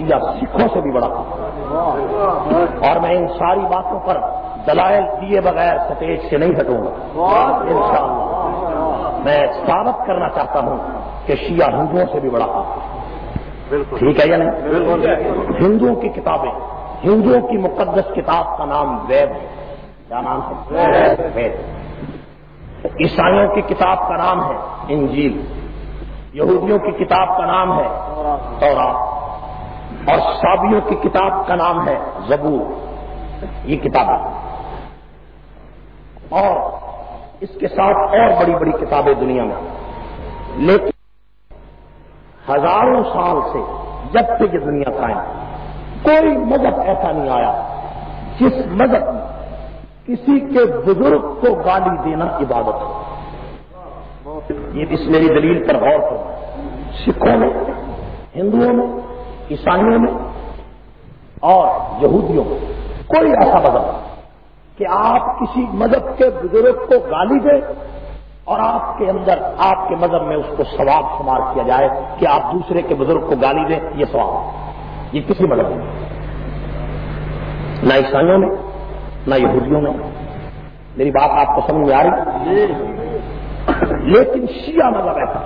شیعہ سکھوں سے بھی بڑا۔ اور میں ان ساری باتوں پر دلائل دیے بغیر سٹیج سے نہیں ہٹوں گا۔ انشاءاللہ۔ میں ثابت کرنا چاہتا ہوں کہ شیعہ ہندوؤں سے بھی بڑا۔ ٹھیک ہے یا نہیں؟ ہندوؤں کی کتابیں ہندوؤں کی مقدس کتاب کا نام وید ہے۔ کیا نام ہے؟ وید۔ عیسائیوں کی کتاب کا نام ہے انجیل۔ یہودیوں کی کتاب کا نام ہے تورات۔ اور سابیوں کی کتاب کا نام ہے زبور. یہ کتابیں. اور اس کے ساتھ اور بڑی بڑی کتابیں دنیا میں. لیکن ہزاروں سال سے جب سے یہ دنیا قائم کوئی مذہب ایسا نہیں آیا جس مذہب میں کسی کے بزرگ کو گالی دینا عبادت ہو. یہ اس میری دلیل پر غور کرو. سکھوں میں، ہندوؤں میں عیسائیوں میں اور یہودیوں میں کوئی ایسا مذہب کہ آپ کسی مذہب کے بزرگ کو گالی دیں اور آپ کے اندر آپ کے مذہب میں اس کو ثواب شمار کیا جائے کہ آپ دوسرے کے بزرگ کو گالی دیں، یہ ثواب یہ کسی مذہب میں نہ عیسائیوں میں، نہ یہودیوں میں۔ میری بات آپ کو سمجھ میں آ رہی لیکن شیعہ مذہب ایسا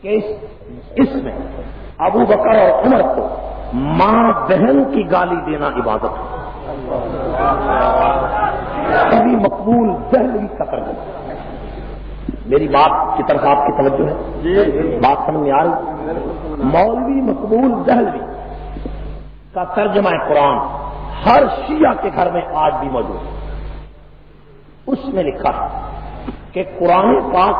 کہ اس میں ابو بکر اور عمر کو ماں بہن کی گالی دینا عبادت ہے۔ کبھی مقبول دہلوی کا ترجمہ۔ میری بات کی طرف آپ کی توجہ ہے۔ بات سمجھ میں آ رہی۔ مولوی مقبول دہلوی کا ترجمہ قرآن ہر شیعہ کے گھر میں آج بھی موجود ہے۔ اس میں لکھا ہے کہ قرآن پاک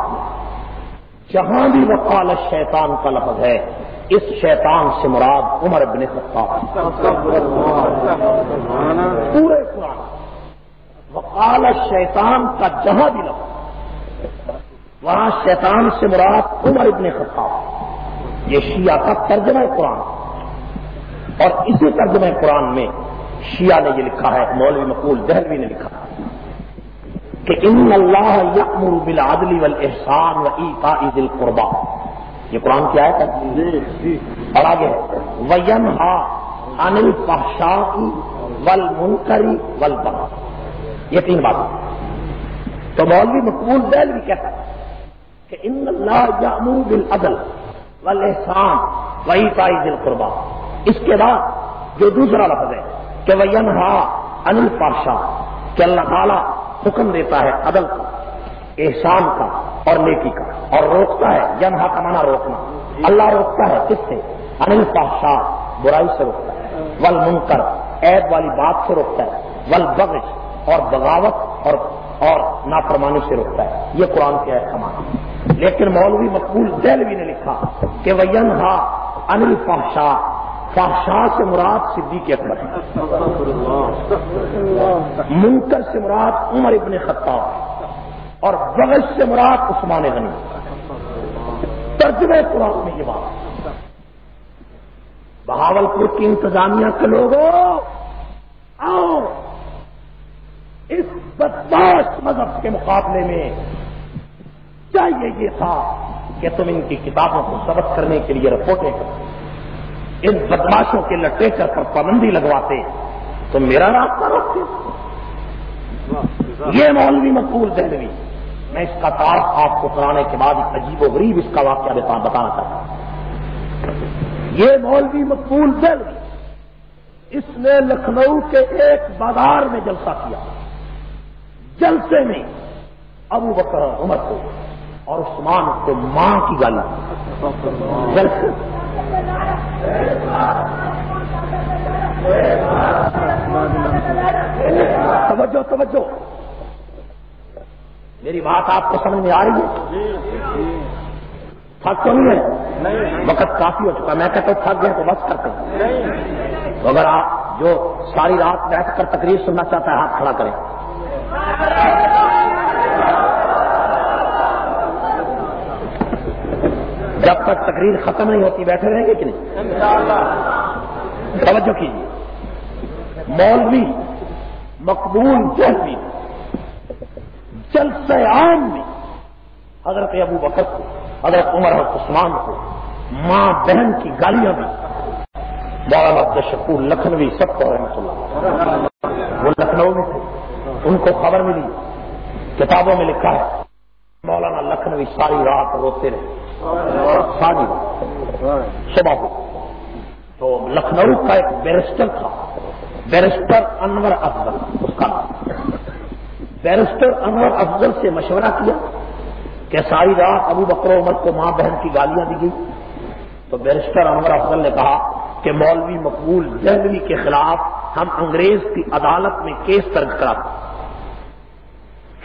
جہاں بھی وقال شیطان کا لفظ ہے اس شیطان سے مراد عمر ابن خطاب. پورے قرآن. وقال شیطان کا جہاں بھی لفظ. وہاں شیطان سے مراد عمر ابن خطاب. یہ شیعہ کا ترجمہ قرآن. اور اسی ترجمہ قرآن میں شیعہ نے یہ لکھا ہے، مولوی مقبول دہلوی نے لکھا کہ ان اللہ یامر بالعدل والاحسان و ایتا ذی القربا یہ قرآن کیا ہے؟ اور آگے وین ہا انل پاشا ول منکری ول یہ تین بات تو مولوی مقبول دہل بھی کہتا ہے کہ ان اللہ یامر بالعدل والاحسان و ایتا ذی القربا اس کے بعد جو دوسرا لفظ ہے کہ وین ہا انل پاشا کہ اللہ تعالیٰ حکم دیتا ہے عدل کا احسان کا اور نیکی کا۔ اور روکتا ہے۔ جنہا کا مانا روکنا۔ اللہ روکتا ہے کس سے؟ انل پاشا برائی سے روکتا ہے۔ ول منکر عید والی بات سے روکتا ہے۔ ول بغش اور بغاوت اور اور نافرمانی سے روکتا ہے۔ یہ قرآن کے عید کا مانا لیکن مولوی مقبول دہلوی نے لکھا کہ وہ ینہا انل پاشا فاشا سے مراد صدیق اکبر منکر سے مراد عمر ابن خطاب۔ اور بغش سے مراد عثمان غنی۔ ترجمہ قرآن میں یہ بات۔ بہاول پور کی انتظامیہ کے لوگوں، آؤ۔ اس بدماش مذہب کے مقابلے میں چاہیے یہ تھا کہ تم ان کی کتابوں کو سبق کرنے کے لیے رپورٹیں کرو ان بدماشوں کے لٹیچر پر پابندی لگواتے۔ تو میرا راستہ روکتے یہ مولوی مقبول دہلوی۔ میں اس کا تعارف آپ کو کرانے کے بعد ایک عجیب و غریب اس کا واقعہ بتانا چاہتا ہوں۔ یہ مولوی مقبول دہلوی اس نے لکھنؤ کے ایک بازار میں جلسہ کیا۔ جلسے میں ابو بکر عمر کو اور عثمان کو ماں کی گالی۔ جلسے۔ توجہ توجہ۔ میری بات آپ کو سمجھ میں آ رہی ہے؟ تھک تو نہیں ہے؟ وقت کافی ہو چکا میں کہتا ہوں تھک گئے تو بس کرتے تو اگر آپ جو ساری رات بیٹھ کر تقریر سننا چاہتا ہے ہاتھ کھڑا کریں۔ جب تک تقریر ختم نہیں ہوتی، بیٹھے رہیں گے کہ نہیں؟ توجہ کیجیے۔ مولوی مقبول جہوی جلسہ عام میں۔ حضرت ابو بکر کو، حضرت عمر اور عثمان کو، ماں بہن کی گالیاں بھی۔ عبد شکور لکھنوی سب کو رحمت اللہ۔ وہ لکھنؤ میں تھے۔ ان کو خبر ملی۔ کتابوں میں لکھا ہے۔ مولانا لکھنوی ساری رات روتے رہے۔ ساری رات۔ صبح کو۔ تو لکھنؤ کا ایک بیرسٹر تھا۔ بیرسٹر انور افضل اس کا نام۔ بیرسٹر انور افضل سے مشورہ کیا کہ ساری رات ابو بکر عمر کو ماں بہن کی گالیاں دی گئی۔ تو بیرسٹر انور افضل نے کہا کہ مولوی مقبول جہلوی کے خلاف ہم انگریز کی عدالت میں کیس درج کرا۔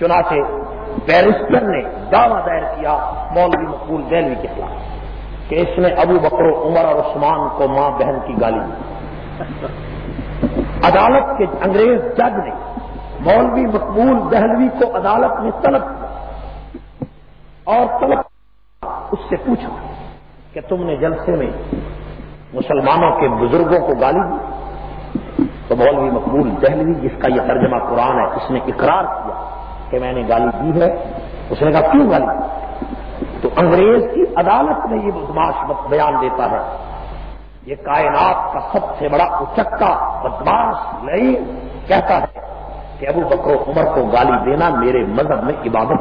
چنانچہ بیرسٹر نے دعوی دائر کیا مولوی مقبول دہلوی کے خلاف کہ اس نے ابو بکرو عمر اور عثمان کو ماں بہن کی گالی دی۔ عدالت کے انگریز جج نے مولوی مقبول دہلوی کو عدالت میں طلب کیا اور طلب اس سے پوچھا کہ تم نے جلسے میں مسلمانوں کے بزرگوں کو گالی دی؟ تو مولوی مقبول دہلوی، جس کا یہ ترجمہ قرآن ہے، اس نے اقرار کیا کہ میں نے گالی دی ہے۔ اس نے کہا، کیوں گالی دی؟ تو انگریز کی عدالت میں یہ بدماش بیان دیتا ہے۔ یہ کائنات کا سب سے بڑا اچکا بدماش نہیں کہتا ہے کہ ابو بکر عمر کو گالی دینا میرے مذہب میں عبادت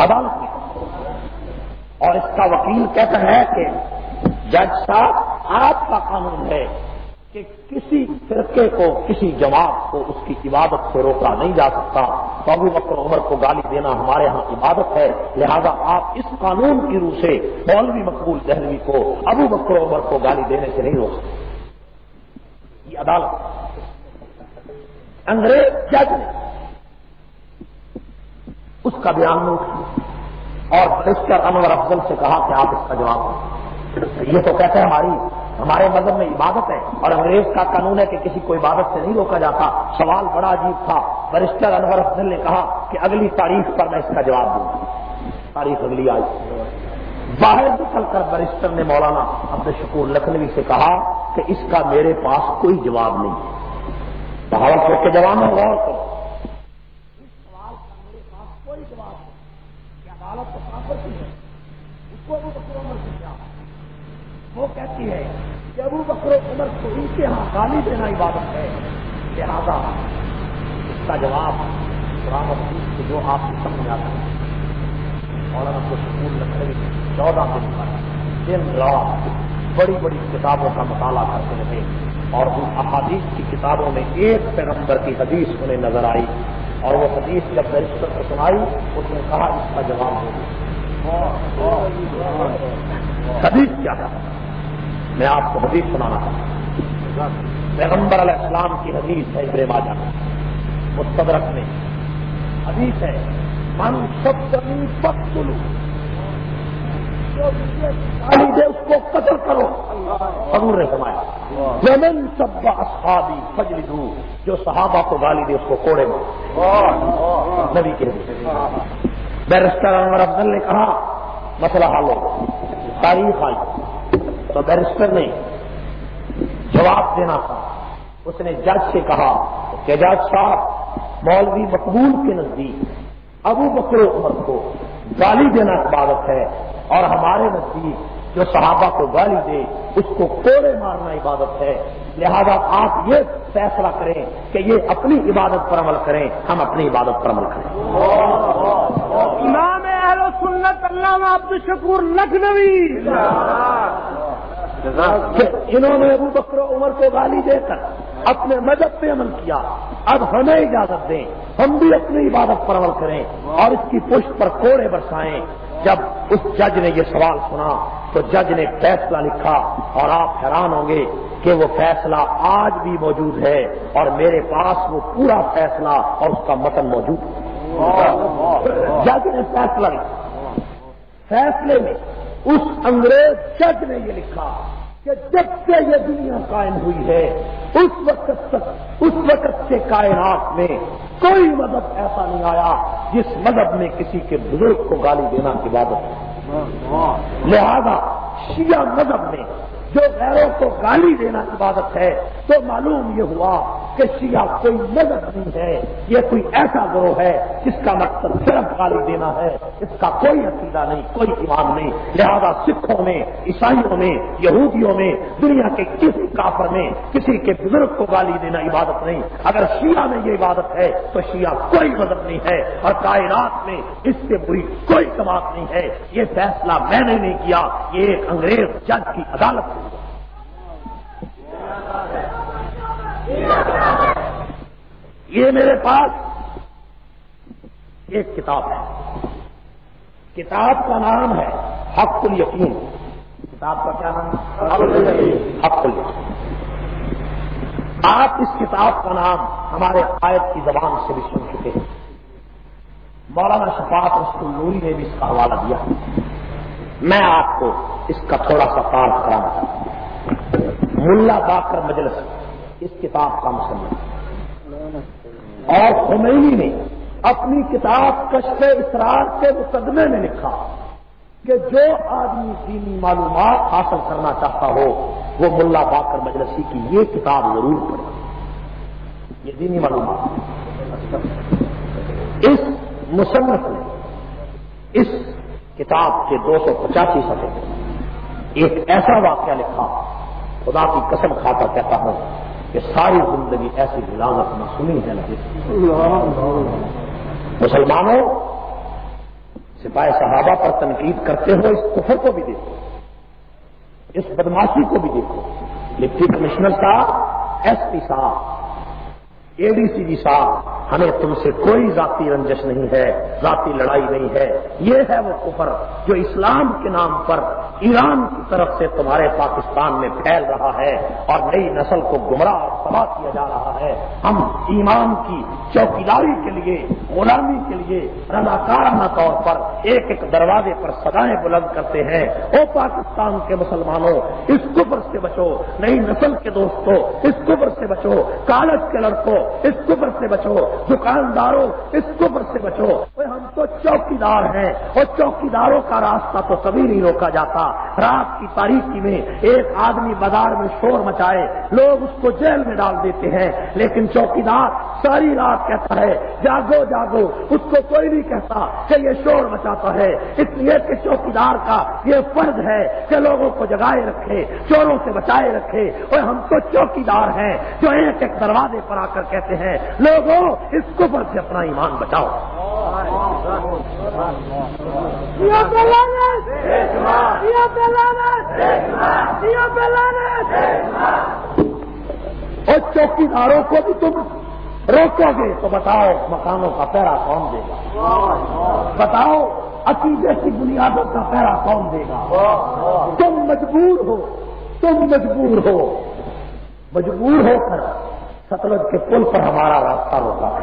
عدالت میں اور اس کا وکیل کہتا ہے کہ جج صاحب، آپ کا قانون ہے کہ کسی فرقے کو، کسی جواب کو اس کی عبادت سے روکا نہیں جا سکتا۔ ابو بکر عمر کو گالی دینا ہمارے ہاں عبادت ہے۔ لہذا آپ اس قانون کی روح سے مولوی مقبول دہلوی کو، ابو بکر عمر کو گالی دینے سے نہیں روک سکتے۔ یہ عدالت انگریز جج نے اس کا بیان نوٹ اور برسٹر انور افضل سے کہا کہ آپ اس کا جواب دیں۔ یہ تو کہتے ہیں ہماری ہمارے مذہب میں عبادت ہے اور انگریز کا قانون ہے کہ کسی کو عبادت سے نہیں روکا جاتا۔ سوال بڑا عجیب تھا۔ برسٹر انور افضل نے کہا کہ اگلی تاریخ پر میں اس کا جواب دوں۔ تاریخ اگلی آئی۔ باہر نکل کر برسٹر نے مولانا عبد شکور لکھنوی سے کہا کہ اس کا میرے پاس کوئی جواب نہیں۔ بہاول کر کے جواب میں غور کرو۔ سوال کا میرے پاس کوئی جواب نہیں۔ کہ عدالت تو کافر کی ہے۔ اس کو بھی کیا؟ وہ کہتی ہے کہ ابو بکر عمر کو ان کے یہاں گالی دینا عبادت ہے۔ لہذا اس کا جواب قرآن حدیث سے جو آپ کو سمجھ آتا ہے۔ اور کو سکون لکھنؤ چودہ دن پر دن رات بڑی بڑی کتابوں کا مطالعہ کرتے رہے۔ اور ان احادیث کی کتابوں میں ایک پیغمبر کی حدیث انہیں نظر آئی اور وہ حدیث جب رجسٹر کو سنائی، اس نے کہا اس کا جواب ہو حدیث کیا تھا؟ میں آپ کو حدیث سنانا چاہتا پیغمبر علیہ السلام کی حدیث ہے ابر ماجا مستدرک میں۔ حدیث ہے، من سب پکلو گالی دے اس کو قتل کرو۔ حضور نے فرمایا زمین سب اصحابی فجلی دو جو صحابہ کو گالی دے اس کو کوڑے میں نبی کے بیرسٹر انور افضل نے کہا، مسئلہ حل ہو تاریخ آئی۔ تو بیرسٹر نے جواب دینا تھا۔ اس نے جج سے کہا کہ جج صاحب، مولوی مقبول کے نزدیک ابو بکر عمر کو گالی دینا عبادت ہے۔ اور ہمارے نزدیک جو صحابہ کو گالی دے اس کو کوڑے مارنا عبادت ہے۔ لہذا آپ یہ فیصلہ کریں کہ یہ اپنی عبادت پر عمل کریں ہم اپنی عبادت پر عمل کریں۔ امام اہل سنت علامہ عبد الشکور لکھنوی انہوں نے ابو بکر عمر کو گالی دے کر اپنے مذہب پہ عمل کیا اب ہمیں اجازت دیں ہم بھی اپنی عبادت پر عمل کریں اور اس کی پشت پر کوڑے برسائیں۔ جب اس جج نے یہ سوال سنا تو جج نے فیصلہ لکھا اور آپ حیران ہوں گے کہ وہ فیصلہ آج بھی موجود ہے اور میرے پاس وہ پورا فیصلہ اور اس کا متن موجود ہے۔ جج نے فیصلہ لکھا۔ فیصلے میں اس انگریز جج نے یہ لکھا کہ جب سے یہ دنیا قائم ہوئی ہے اس وقت تک اس وقت سے کائنات میں کوئی مذہب ایسا نہیں آیا جس مذہب میں کسی کے بزرگ کو گالی دینا کی عبادت ہے لہذا شیعہ مذہب میں جو غیروں کو گالی دینا عبادت ہے، تو معلوم یہ ہوا کہ شیعہ کوئی مدد نہیں ہے، یہ کوئی ایسا گروہ ہے جس کا مقصد صرف گالی دینا ہے۔ اس کا کوئی عقیدہ نہیں، کوئی ایمان نہیں۔ لہذا سکھوں میں، عیسائیوں میں، یہودیوں میں، دنیا کے کسی کافر میں کسی کے بزرگ کو گالی دینا عبادت نہیں۔ اگر شیعہ میں یہ عبادت ہے، تو شیعہ کوئی مدد نہیں ہے اور کائنات میں اس سے بری کوئی کماعت نہیں ہے۔ یہ فیصلہ میں نے نہیں کیا، یہ ایک انگریز جج کی عدالت سے یہ میرے پاس ایک کتاب ہے۔ کتاب کا نام ہے حق الیقین کتاب کا کیا نام حق الیقین آپ اس کتاب کا نام ہمارے آیت کی زبان سے بھی سن چکے ہیں۔ مولانا شفاعت رسول نوری نے بھی اس کا حوالہ دیا۔ میں آپ کو اس کا تھوڑا سا کام کرانا چاہتا ہوں ملا باقر مجلس، اس کتاب کا مسلم اور خمینی نے اپنی کتاب کشف اسرار کے مقدمے میں لکھا کہ جو آدمی دینی معلومات حاصل کرنا چاہتا ہو، وہ ملا باقر مجلسی کی یہ کتاب ضرور پڑھے۔ یہ دینی معلومات۔ اس مصنف نے اس کتاب کے دو سو پچاسی سفے ایک ایسا واقعہ لکھا خدا کی قسم کھاتا کہتا ہوں کہ ساری زندگی ایسی غلامت میں سنی ہے مسلمانوں، سپاہی صحابہ پر تنقید کرتے ہو اس کفر کو بھی دیکھو۔ اس بدماشی کو بھی دیکھو۔ ڈپٹی کمشنر صاحب، ایس پی صاحب اے ڈی سی جی صاحب، ہمیں تم سے کوئی ذاتی رنجش نہیں ہے، ذاتی لڑائی نہیں ہے۔ یہ ہے وہ کفر جو اسلام کے نام پر ایران کی طرف سے تمہارے پاکستان میں پھیل رہا ہے اور نئی نسل کو گمراہ اور تباہ کیا جا رہا ہے۔ ہم ایمان کی چوکیداری کے لیے، غلامی کے لیے رضاکارانہ طور پر ایک ایک دروازے پر سدائیں بلند کرتے ہیں۔ او پاکستان کے مسلمانوں، اس کفر سے بچو۔ نئی نسل کے دوستوں اس کفر سے بچو۔ کالج کے لڑکوں اس کفر سے بچو، دکانداروں، اس کفر سے بچو۔ ہم تو چوکی دار ہیں۔ اور چوکی داروں کا راستہ تو کبھی نہیں روکا جاتا۔ رات کی تاریخی میں ایک آدمی بازار میں شور مچائے، لوگ اس کو جیل میں ڈال دیتے ہیں۔ لیکن چوکی دار ساری رات کہتا ہے جاگو جاگو اس کو کوئی نہیں کہتا کہ یہ شور مچاتا ہے۔ اس لیے کہ چوکیدار کا یہ فرض ہے کہ لوگوں کو جگائے رکھے چوروں سے بچائے رکھے۔ اور ہم تو چوکیدار ہیں جو ایک ایک دروازے پر آ کر کہتے ہیں لوگوں اس کفر سے اپنا ایمان بچاؤ۔ اور چوکی داروں کو بھی تم روکو گے تو بتاؤ مکانوں کا پیرا کون دے گا؟ بتاؤ عقیدے کی بنیادوں کا پیرا کون دے گا؟ تم مجبور ہو، تم مجبور ہو۔ مجبور ہو کر ستلج کے پل پر ہمارا راستہ روکا۔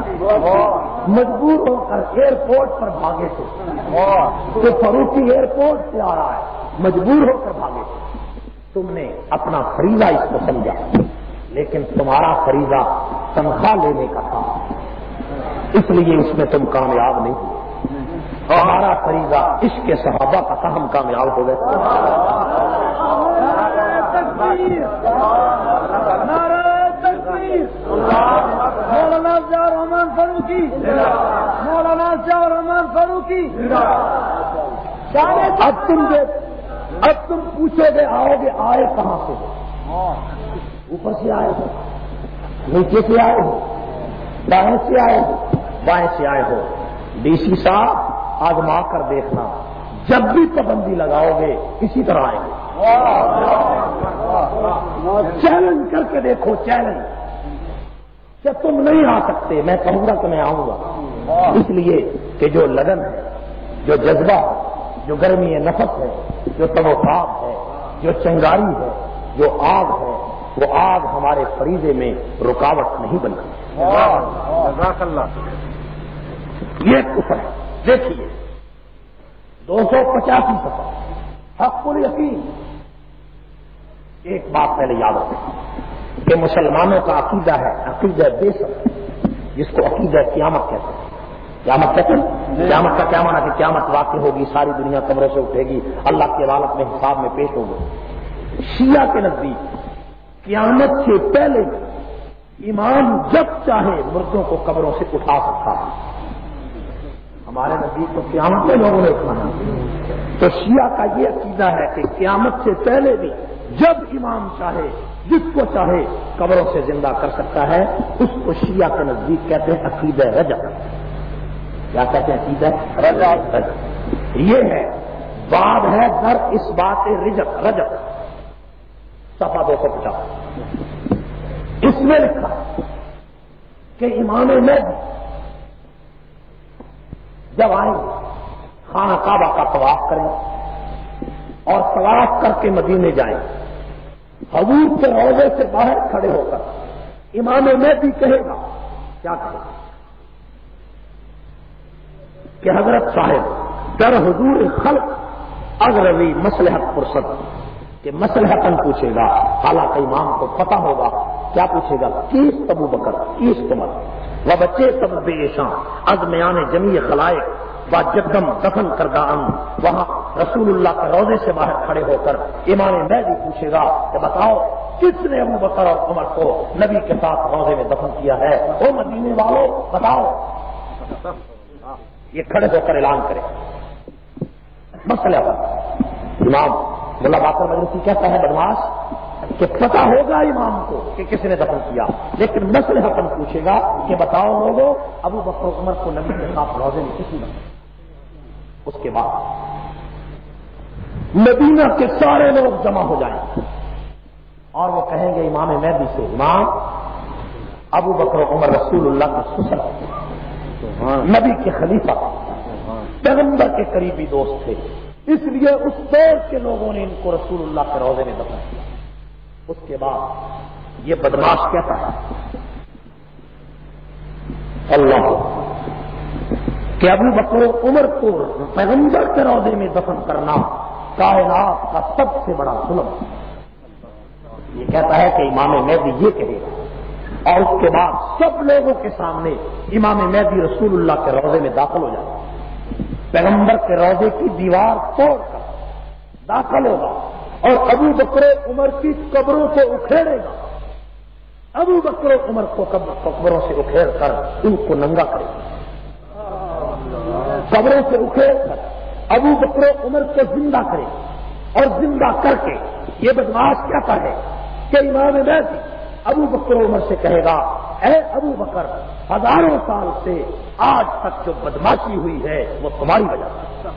مجبور ہو کر ایئرپورٹ پر بھاگے تھے تو فروخی ایئرپورٹ سے آ رہا ہے، مجبور ہو کر بھاگے۔ تم نے اپنا فریضہ اس کو سمجھا۔ لیکن تمہارا فریضہ تنخواہ لینے کا تھا۔ اس لیے اس میں تم کامیاب نہیں ہمارا فریضہ اس کے صحابہ کا تھا ہم کامیاب ہو گئے۔ مولانا ضیاء رحمان فاروقی۔ مولانا ضیاء رحمان فاروقی۔ اب تم اب تم پوچھو گے آؤ گے آئے کہاں سے؟ اوپر سے آئے ہو، نیچے سے آئے ہو دائیں سے آئے ہو، بائیں سے آئے ہو۔ ڈی سی صاحب آزما کر دیکھنا۔ جب بھی پابندی لگاؤ گے، اسی طرح آئیں گے۔ چیلنج کر کے دیکھو چیلنج کہ تم نہیں آ سکتے؟ میں کہوں گا کہ میں آؤں گا۔ اس لیے کہ جو لگن ہے، جو جذبہ ہے، جو گرمی نفس ہے، جو تبوتاب ہے، جو چنگاری ہے، جو آگ ہے وہ آگ ہمارے فریضے میں رکاوٹ نہیں بن یہ کفر ہے۔ دیکھیے دو سو پچاسی سفر حق یقین ایک بات پہلے یاد رکھیں کہ مسلمانوں کا عقیدہ ہے عقیدہ بے سب جس کو عقیدہ قیامت کہتے ہیں۔ قیامت کہتے ہیں؟ قیامت کا کیا مانا کہ قیامت واقع ہوگی ساری دنیا کمروں سے اٹھے گی اللہ کی عدالت میں حساب میں پیش ہوگی شیعہ کے نزدیک قیامت سے پہلے امام جب چاہے مردوں کو قبروں سے اٹھا سکتا ہے۔ ہمارے نزدیک تو قیامت کے لوگوں نے اٹھانا۔ تو شیعہ کا یہ عقیدہ ہے کہ قیامت سے پہلے بھی جب امام چاہے، جس کو چاہے قبروں سے زندہ کر سکتا ہے۔ اس کو شیعہ کے نزدیک کہتے ہیں عقید رجب۔ کیا کہتے ہیں عقید رجب۔ یہ ہے، باب ہے در اس بات رجب رجب۔ سفا دو سو پچاس۔ اس میں لکھا کہ امام میں جب آئیں، خانہ کعبہ کا طواف کریں اور طواف کر کے مدینے جائیں، حضور کے روزے سے باہر کھڑے ہو کر امام میں بھی کہے گا، کیا کہے گا؟ کہ حضرت صاحب، در حضور خلق اگروی مسلحت فرصت کہ مسلحتن پوچھے گا۔ حالانکہ امام کو پتہ ہوگا۔ کیا پوچھے گا؟ کیس تبو بکر کیس تمر وہ بچے تب بے شاں از میان جمی خلائق جگدم دفن کردہ ان۔ وہاں رسول اللہ کے روزے سے باہر کھڑے ہو کر امام میں بھی پوچھے گا کہ بتاؤ کس نے ابو بکر اور عمر کو نبی کے ساتھ روزے میں دفن کیا ہے؟ وہ مدینے والوں، بتاؤ۔ یہ کھڑے ہو کر اعلان کرے مسئلہ امام ملا باقر مجلسی کہتا ہے بدماش کہ پتا ہوگا امام کو کہ کس نے دفن کیا۔ لیکن مسئلہ حکم پوچھے گا کہ بتاؤ لوگوں ابو بکر عمر کو نبی کے ساتھ روزے میں کسی نے اس کے بعد مدینہ کے سارے لوگ جمع ہو جائیں۔ اور وہ کہیں گے امام مہدی سے امام ابو بکر عمر رسول اللہ کے سسر نبی کے خلیفہ۔ پیغمبر کے قریبی دوست تھے۔ اس لیے اس دور کے لوگوں نے ان کو رسول اللہ کے روزے میں دفن کیا۔ اس کے بعد یہ بدماش کہتا ہے اللہ۔ کہ ابو بکر عمر کو پیغمبر کے روزے میں دفن کرنا کائنات کا سب سے بڑا ظلم۔ یہ کہتا ہے کہ امام مہدی یہ کہے گا۔ اور اس کے بعد سب لوگوں کے سامنے امام مہدی رسول اللہ کے روزے میں داخل ہو جائے پیغمبر کے روزے کی دیوار توڑ کر داخل ہوگا اور ابو بکر عمر کی قبروں سے اکھیڑے گا۔ ابو بکر عمر کو قبروں سے اکھیڑ کر ان کو ننگا کرے گا۔ قبروں سے اٹھے ابو بکر عمر کو زندہ کرے اور زندہ کر کے یہ بدماش کہتا ہے کہ امام میں ابو بکر عمر سے کہے گا، اے ابو بکر، ہزاروں سال سے آج تک جو بدماشی ہوئی ہے وہ تمہاری وجہ سے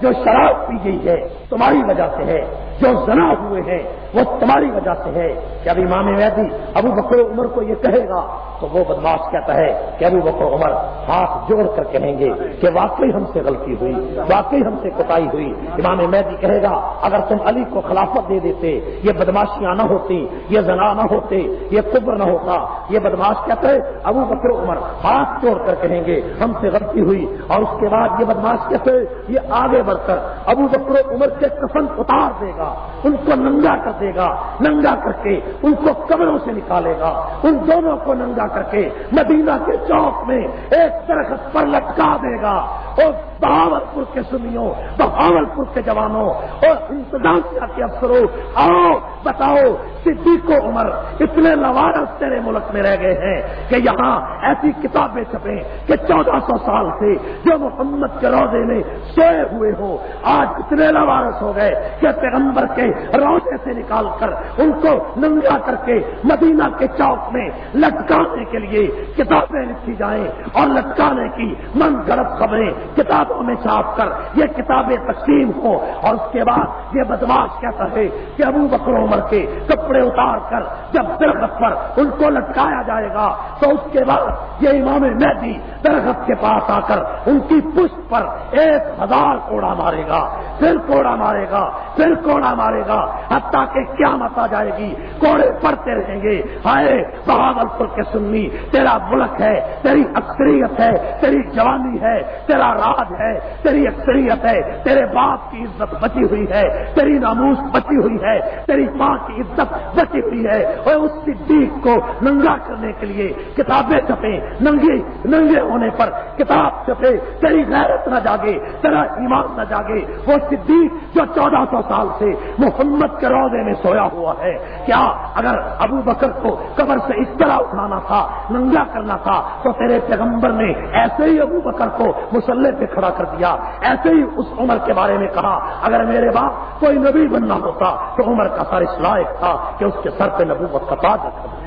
جو شراب پی گئی ہے تمہاری وجہ سے ہے۔ جو زنا ہوئے ہیں، وہ تمہاری وجہ سے ہے کہ ابھی امام میدی ابو بکر عمر کو یہ کہے گا، تو وہ بدماش کہتا ہے کہ ابو بکر عمر ہاتھ جوڑ کر کہیں گے کہ واقعی ہم سے غلطی ہوئی، واقعی ہم سے کوتاہی ہوئی۔ امام میدی کہے گا، اگر تم علی کو خلافت دے دیتے، یہ بدماشیاں نہ ہوتی، یہ زنا نہ ہوتے، یہ قبر نہ ہوتا، یہ بدماش کہتا ہے، ابو بکر عمر ہاتھ جوڑ کر کہیں گے، ہم سے غلطی ہوئی۔ اور اس کے بعد یہ بدماش کہتے یہ آگے بڑھ کر ابو بکر عمر سے کفن اتار دے گا۔ ان کو ننگا کر دے گا، ننگا کر کے ان کو قبروں سے نکالے گا۔ ان دونوں کو ننگا کر کے مدینہ کے چوک میں ایک درخت پر لٹکا دے گا۔ اور بہاول پور کے سنیوں بہاول پور کے جوانوں، اور انتظامیہ کے افسروں، آؤ، بتاؤ، صدیق و عمر، اتنے لوارس تیرے ملک میں رہ گئے ہیں کہ یہاں ایسی کتابیں چھپیں کہ چودہ سو سال سے جو محمد کے روزے میں سوئے ہوئے ہو آج اتنے لوارس ہو گئے کہ پیغمبر کے روزے سے نکال کر ان کو ننگا کر کے مدینہ کے چوک میں لٹکانے کے لیے کتابیں لکھی جائیں اور لٹکانے کی من گڑت خبریں کتابوں میں چھاپ کر یہ کتابیں تقسیم ہو اور اس کے بعد یہ بدماش کہتا ہے کہ ابو بکر عمر کے کپڑے اتار کر جب درخت پر ان کو لٹکایا جائے گا تو اس کے بعد یہ امام مہدی درخت کے پاس آ کر ان کی پشت پر ایک ہزار کوڑا مارے گا، پھر کوڑا مارے گا، پھر کوڑا مارے گا، حتیٰ کہ قیامت آ جائے گی۔ کوڑے پڑتے رہیں گے۔ ہائے بہاول پور کے سنی، تیرا ملک ہے، تیری اکثریت ہے، تیری جوانی ہے، تیرا راج ہے ہے تیری اکثریت ہے، تیرے باپ کی عزت بچی ہوئی ہے، تیری ناموس بچی ہوئی ہے، تیری ماں کی عزت بچی ہوئی ہے۔ اور اس صدیق کو ننگا کرنے کے لیے کتابیں چھپے ننگے ننگے ہونے پر کتاب چھپے۔ تیری غیرت نہ جاگے، تیرا ایمان نہ جاگے۔ وہ صدیق جو چودہ سو سال سے محمد کے روزے میں سویا ہوا ہے۔ کیا اگر ابو بکر کو قبر سے اس طرح اٹھانا تھا، ننگا کرنا تھا، تو تیرے پیغمبر نے ایسے ہی ابو بکر کو مسلح پہ کھڑا کر دیا، ایسے ہی اس عمر کے بارے میں کہا، اگر میرے باپ کوئی نبی بننا ہوتا تو عمر کا سر اس لائق تھا کہ اس کے سر پہ نبوت کا تاج رکھا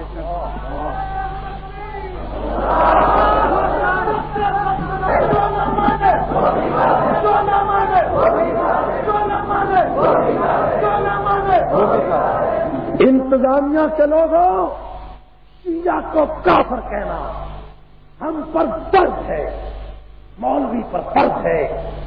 انتظامیہ کے لوگوں شیعہ کو کافر کہنا، ہم پر درد ہے، مولوی پر فرض ہے،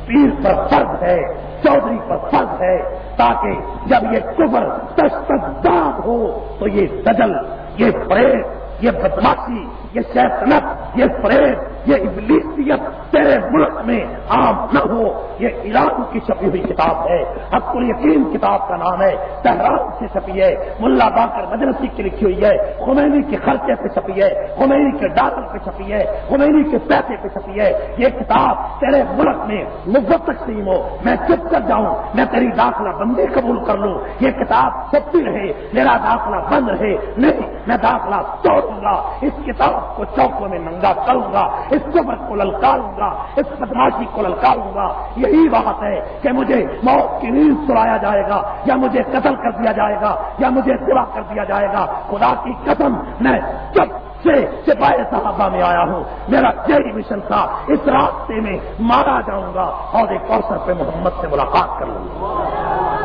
پیر پر فرض ہے، چودھری پر فرض ہے، تاکہ جب یہ کبر تشتداد ہو، تو یہ سجل یہ پریت یہ بدماشی، یہ شیطنت، یہ فریب، یہ ابلیسیت تیرے ملک میں عام نہ ہو۔ یہ ایران کی چھپی ہوئی کتاب ہے حق یقین کتاب کا نام ہے، تہران سے چھپی ہے، ملا باقر مدرسی کی لکھی ہوئی ہے، خمینی کے خرچے پہ چھپی ہے، خمینی کے ڈاکر پہ چھپی ہے، خمینی کے پیسے پہ چھپی ہے۔ یہ کتاب تیرے ملک میں مفت تقسیم ہو۔ میں چپ کر جاؤں، میں تیری داخلہ بندی قبول کر لوں۔ یہ کتاب چھپتی رہے، میرا داخلہ بند رہے۔ نہیں، میں داخلہ توڑ دوں گا، اس کتاب کو چوکوں میں ننگا کروں گا، اس قبر کو للکاروں گا، اس بدماشی کو للکاروں گا۔ یہی بات ہے کہ مجھے موت کی نیند سلایا جائے گا، یا مجھے قتل کر دیا جائے گا، یا مجھے سوا کر دیا جائے گا۔ خدا کی قسم، میں جب سے سپاہی صحابہ میں آیا ہوں۔ میرا یہی مشن تھا، اس راستے میں مارا جاؤں گا اور ایک اوسر پہ محمد سے ملاقات کر لوں گا۔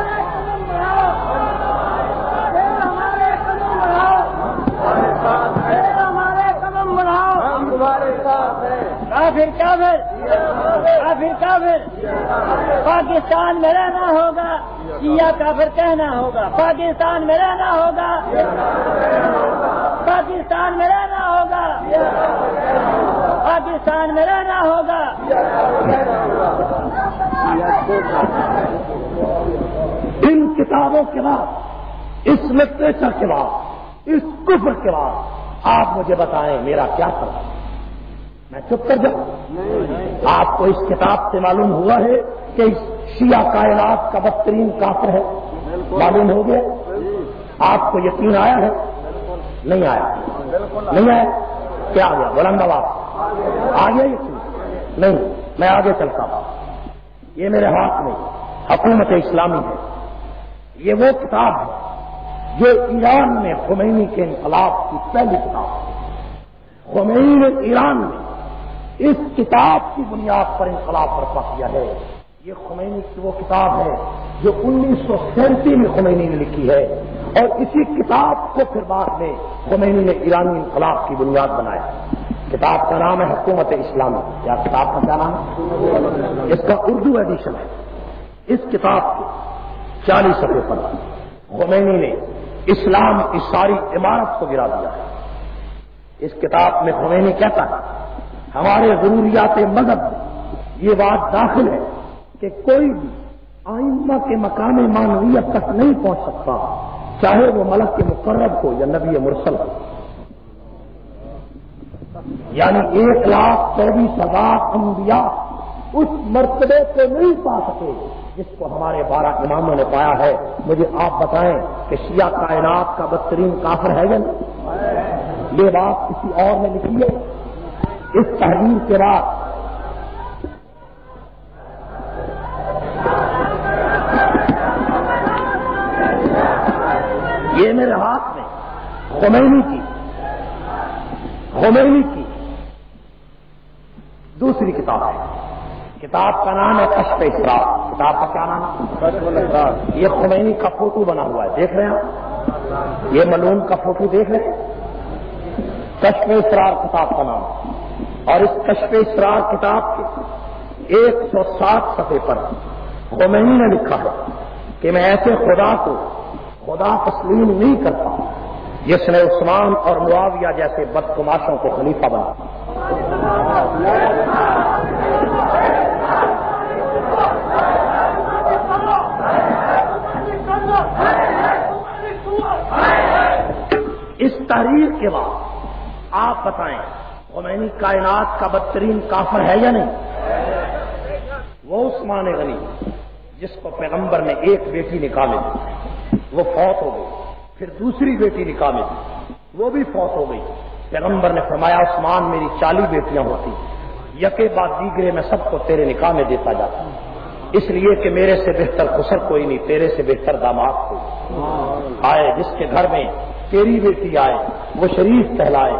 کافر کافر کافر کافر۔ پاکستان میں رہنا ہوگا، شیعہ کافر کہنا ہوگا۔ پاکستان میں رہنا ہوگا۔ پاکستان میں رہنا ہوگا۔ پاکستان میں رہنا ہوگا۔ ان کتابوں کے بعد، اس لٹریچر کے بعد، اس کفر کے بعد، آپ مجھے بتائیں میرا کیا فرق ہے؟ میں چپ کر جاؤں۔ آپ کو اس کتاب سے معلوم ہوا ہے کہ اس شیعہ کائنات کا بدترین کافر ہے۔ معلوم ہو گیا؟ آپ کو یقین آیا ہے؟ نہیں آیا۔ نہیں آیا؟ کیا آ گیا بلند آباد آ گیا یقین نہیں، میں آگے چلتا ہوں۔ یہ میرے ہاتھ میں حکومت اسلامی ہے۔ یہ وہ کتاب ہے جو ایران میں خمینی کے انقلاب کی پہلی کتاب ہے۔ خمینی نے ایران میں اس کتاب کی بنیاد پر انقلاب برپا کیا ہے۔ یہ خمینی کی وہ کتاب ہے جو انیس سو سینتی میں خمینی نے لکھی ہے۔ اور اسی کتاب کو پھر بعد میں خمینی نے ایرانی انقلاب کی بنیاد بنایا۔ کتاب کا نام ہے حکومت اسلامی۔ کیا کتاب کا کیا نام ہے؟ اس کا اردو ایڈیشن ہے۔ اس کتاب کے چالیس سفے پر خمینی نے اسلام کی ساری عمارت کو گرا دیا ہے۔ اس کتاب میں خمینی کہتا ہے؟ ہمارے ضروریات مذہب میں یہ بات داخل ہے کہ کوئی بھی آئندہ کے مقام معنویت تک نہیں پہنچ سکتا، چاہے وہ ملک کے مقرب ہو یا نبی مرسل ہو۔ یعنی ایک لاکھ چوبیس ہزار انبیاء اس مرتبے کو نہیں پا سکے جس کو ہمارے بارہ اماموں نے پایا ہے۔ مجھے آپ بتائیں کہ شیعہ کائنات کا بدترین کافر ہے یا نہیں؟ یہ بات کسی اور نے لکھی ہے۔ اس تحریر کے بعد یہ میرے ہاتھ میں، خمینی کی خمینی کی دوسری کتاب ہے۔ کتاب کا نام ہے کشف اسرار کتاب کا کیا نام ہے؟ یہ خمینی کا فوٹو بنا ہوا ہے۔ دیکھ رہے ہیں یہ ملون کا فوٹو دیکھ رہے ہیں؟ کشف اسرار کتاب کا نام اور اس کشف اسرار کتاب کے ایک سو سات صفحے پر خمینی نے لکھا ہے کہ میں ایسے خدا کو خدا تسلیم نہیں کرتا جس نے عثمان اور معاویہ جیسے بدتماشوں کو خلیفہ بنا اس تحریر کے بعد آپ بتائیں خمینی کائنات کا بدترین کافر ہے یا نہیں؟ وہ عثمان غنی، جس کو پیغمبر نے ایک بیٹی نکالے دی وہ فوت ہو گئی، پھر دوسری بیٹی نکالے دی وہ بھی فوت ہو گئی۔ پیغمبر نے فرمایا، عثمان میری چالی بیٹیاں ہوتی یقے بعد دیگرے میں سب کو تیرے نکاح میں دیتا جاتا۔ اس لیے کہ میرے سے بہتر خسر کوئی نہیں، تیرے سے بہتر داماد کوئی آئے جس کے گھر میں تیری بیٹی آئے، وہ شریف کہلائے،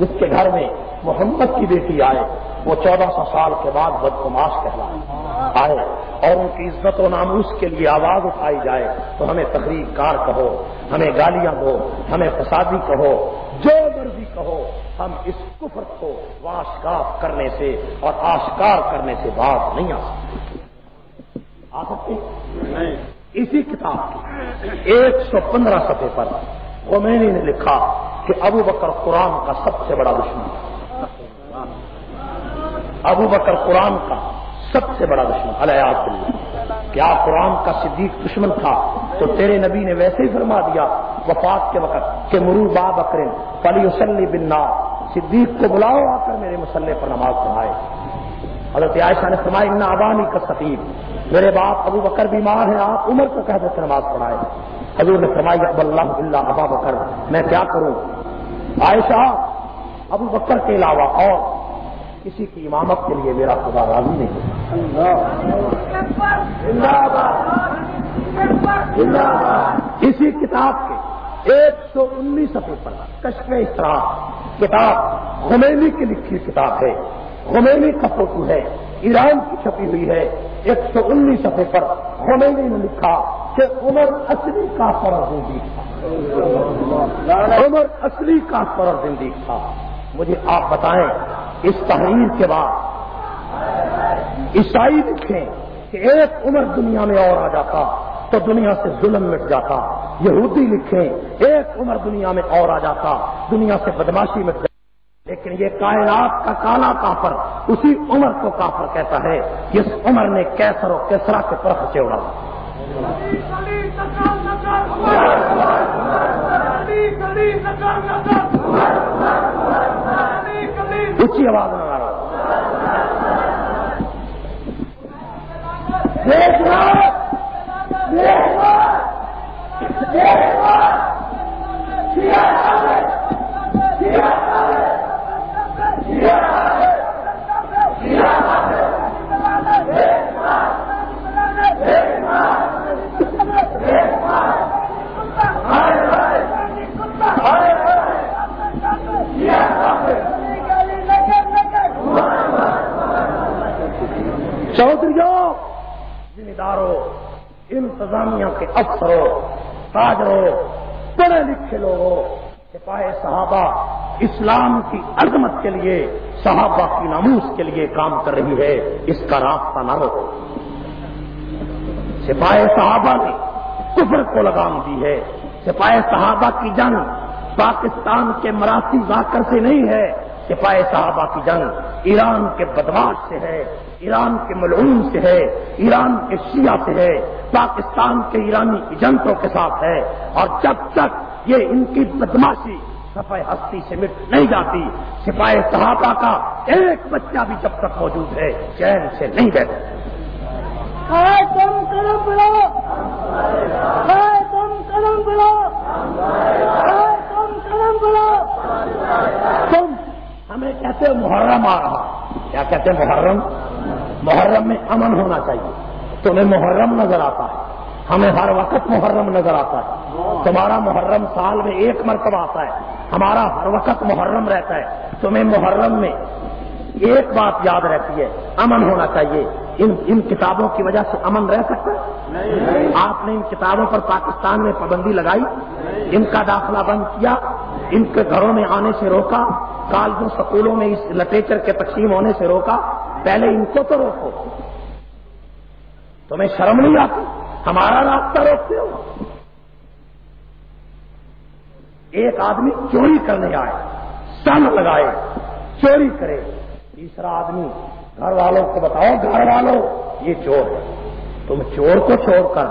جس کے گھر میں محمد کی بیٹی آئے، وہ چودہ سو سال کے بعد بدکماش کہلائے۔ آئے، اور ان کی عزت و ناموس کے لیے آواز اٹھائی جائے۔ تو ہمیں تقریب کار کہو، ہمیں گالیاں دو، ہمیں فسادی کہو، جو مرضی کہو، ہم اس کفر کو واشکاف کرنے سے اور آشکار کرنے سے بات نہیں آ سکتے۔ آ سکتے؟ اسی کتاب کی ایک سو پندرہ سطح پر خمینی نے لکھا کہ ابو بکر قرآن کا سب سے بڑا دشمن تھا۔ ابو بکر قرآن کا سب سے بڑا دشمن اللہ۔ کیا قرآن کا صدیق دشمن تھا، تو تیرے نبی نے ویسے ہی فرما دیا وفات کے وقت کہ مرو با بکر فلی وسلی بننا صدیق کو بلاؤ آ کر میرے مسلح پر نماز پڑھائے۔ حضرت عائشہ نے فرمایا، ان عوانی کا سطیب میرے باپ ابو بکر بیمار ہیں، آپ عمر کو کہہ دیتے نماز پڑھائے۔ حضور نے فرمایا اب اللہ اللہ ابا بکر، میں کیا کروں؟ عائشہ، ابو بکر کے علاوہ اور کسی کی امامت کے لیے میرا خدا راضی نہیں اسی کتاب کے ایک سو انیس سفے پر کشم اطراف کتاب خمینی کی لکھی کتاب ہے۔ خمینی کا فوٹو ہے ایران کی چھپی ہوئی ہے۔ ایک سو انیس سفے پر خمینی نے لکھا کہ عمر اصلی کا فرض زندگی تھا۔ عمر اصلی کا فرض زندگی تھا۔ مجھے آپ بتائیں اس تحریر کے بعد عیسائی لکھیں کہ ایک عمر دنیا میں اور آ جاتا تو دنیا سے ظلم مٹ جاتا یہودی لکھیں ایک عمر دنیا میں اور آ جاتا دنیا سے بدماشی مٹ جاتا لیکن یہ کائنات کا کالا کافر اسی عمر کو کافر کہتا ہے جس عمر نے کیسر و کیسرا کے طرف چوڑا اچھی آواز میں آ Yeah. چودھریوں ذمہ داروں انتظامیہ کے افسروں تاجروں پڑھے لکھے لوگوں سپاہی صحابہ اسلام کی عظمت کے لیے، صحابہ کی ناموس کے لیے کام کر رہی ہے، اس کا راستہ نہ روکو۔ سپاہی صحابہ نے کفر کو لگام دی ہے۔ سپاہی صحابہ کی جنگ پاکستان کے مراسی واکر سے نہیں ہے۔ سپاہی صحابہ کی جنگ ایران کے بدماش سے ہے ایران کے ملعون سے ہے ایران کے شیعہ سے ہے پاکستان کے ایرانی ایجنٹوں کے ساتھ ہے۔ اور جب تک یہ ان کی بدماشی سفید ہستی سے مٹ نہیں جاتی سپاہی صحابہ کا ایک بچہ بھی جب تک موجود ہے چین سے نہیں بیٹھتا تم ہمیں کہتے ہیں محرم آ رہا۔ کیا کہتے ہیں محرم؟ محرم میں امن ہونا چاہیے۔ تمہیں محرم نظر آتا ہے۔ ہمیں ہر وقت محرم نظر آتا ہے۔ تمہارا محرم سال میں ایک مرتبہ آتا ہے۔ ہمارا ہر وقت محرم رہتا ہے۔ تمہیں محرم میں ایک بات یاد رہتی ہے۔ امن ہونا چاہیے۔ ان ان کتابوں کی وجہ سے امن رہ سکتا ہے؟ آپ نے ان کتابوں پر پاکستان میں پابندی لگائی؟ ان کا داخلہ بند کیا؟ ان کے گھروں میں آنے سے روکا؟ کالجوں سکولوں میں اس لٹریچر کے تقسیم ہونے سے روکا، پہلے ان کو تو روکو۔ تمہیں شرم نہیں آتی؟ ہمارا راستہ روکتے ہو۔ ایک آدمی چوری کرنے آئے سن لگائے، چوری کرے۔ تیسرا آدمی، گھر والوں کو بتاؤ، گھر والوں، یہ چور ہے۔ تم چور کو چھوڑ کر،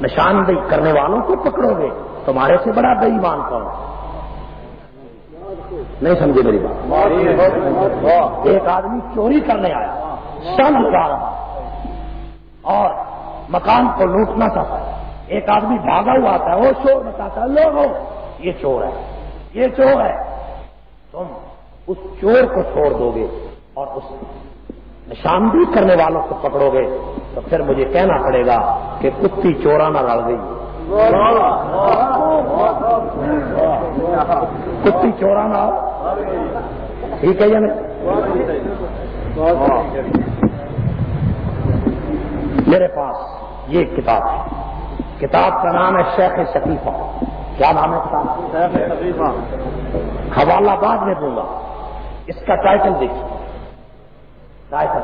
نشاندہی کرنے والوں کو پکڑو گے۔ تمہارے سے بڑا بے ایمان کون؟ نہیں سمجھے میری بات۔ ایک آدمی چوری کرنے آیا شن لگا رہا اور مکان کو لوٹنا چاہتا ہے ایک آدمی بھاگا ہوا آتا ہے، وہ چور بتاتا ہے لوگوں یہ چور ہے، یہ چور ہے۔ تم اس چور کو چھوڑ دو گے اور اس نشاندہی کرنے والوں کو پکڑو گے۔ تو پھر مجھے کہنا پڑے گا کہ کتی چورانہ رل گئی۔ کتی چورانہ ٹھیک ہے یا نہیں؟ میرے پاس یہ کتاب ہے۔ کتاب کا نام ہے شیخ شکیفہ کیا نام ہے کتاب؟ حوالہ بعد میں دوں گا۔ اس کا ٹائٹل دیکھیے۔ ٹائٹل۔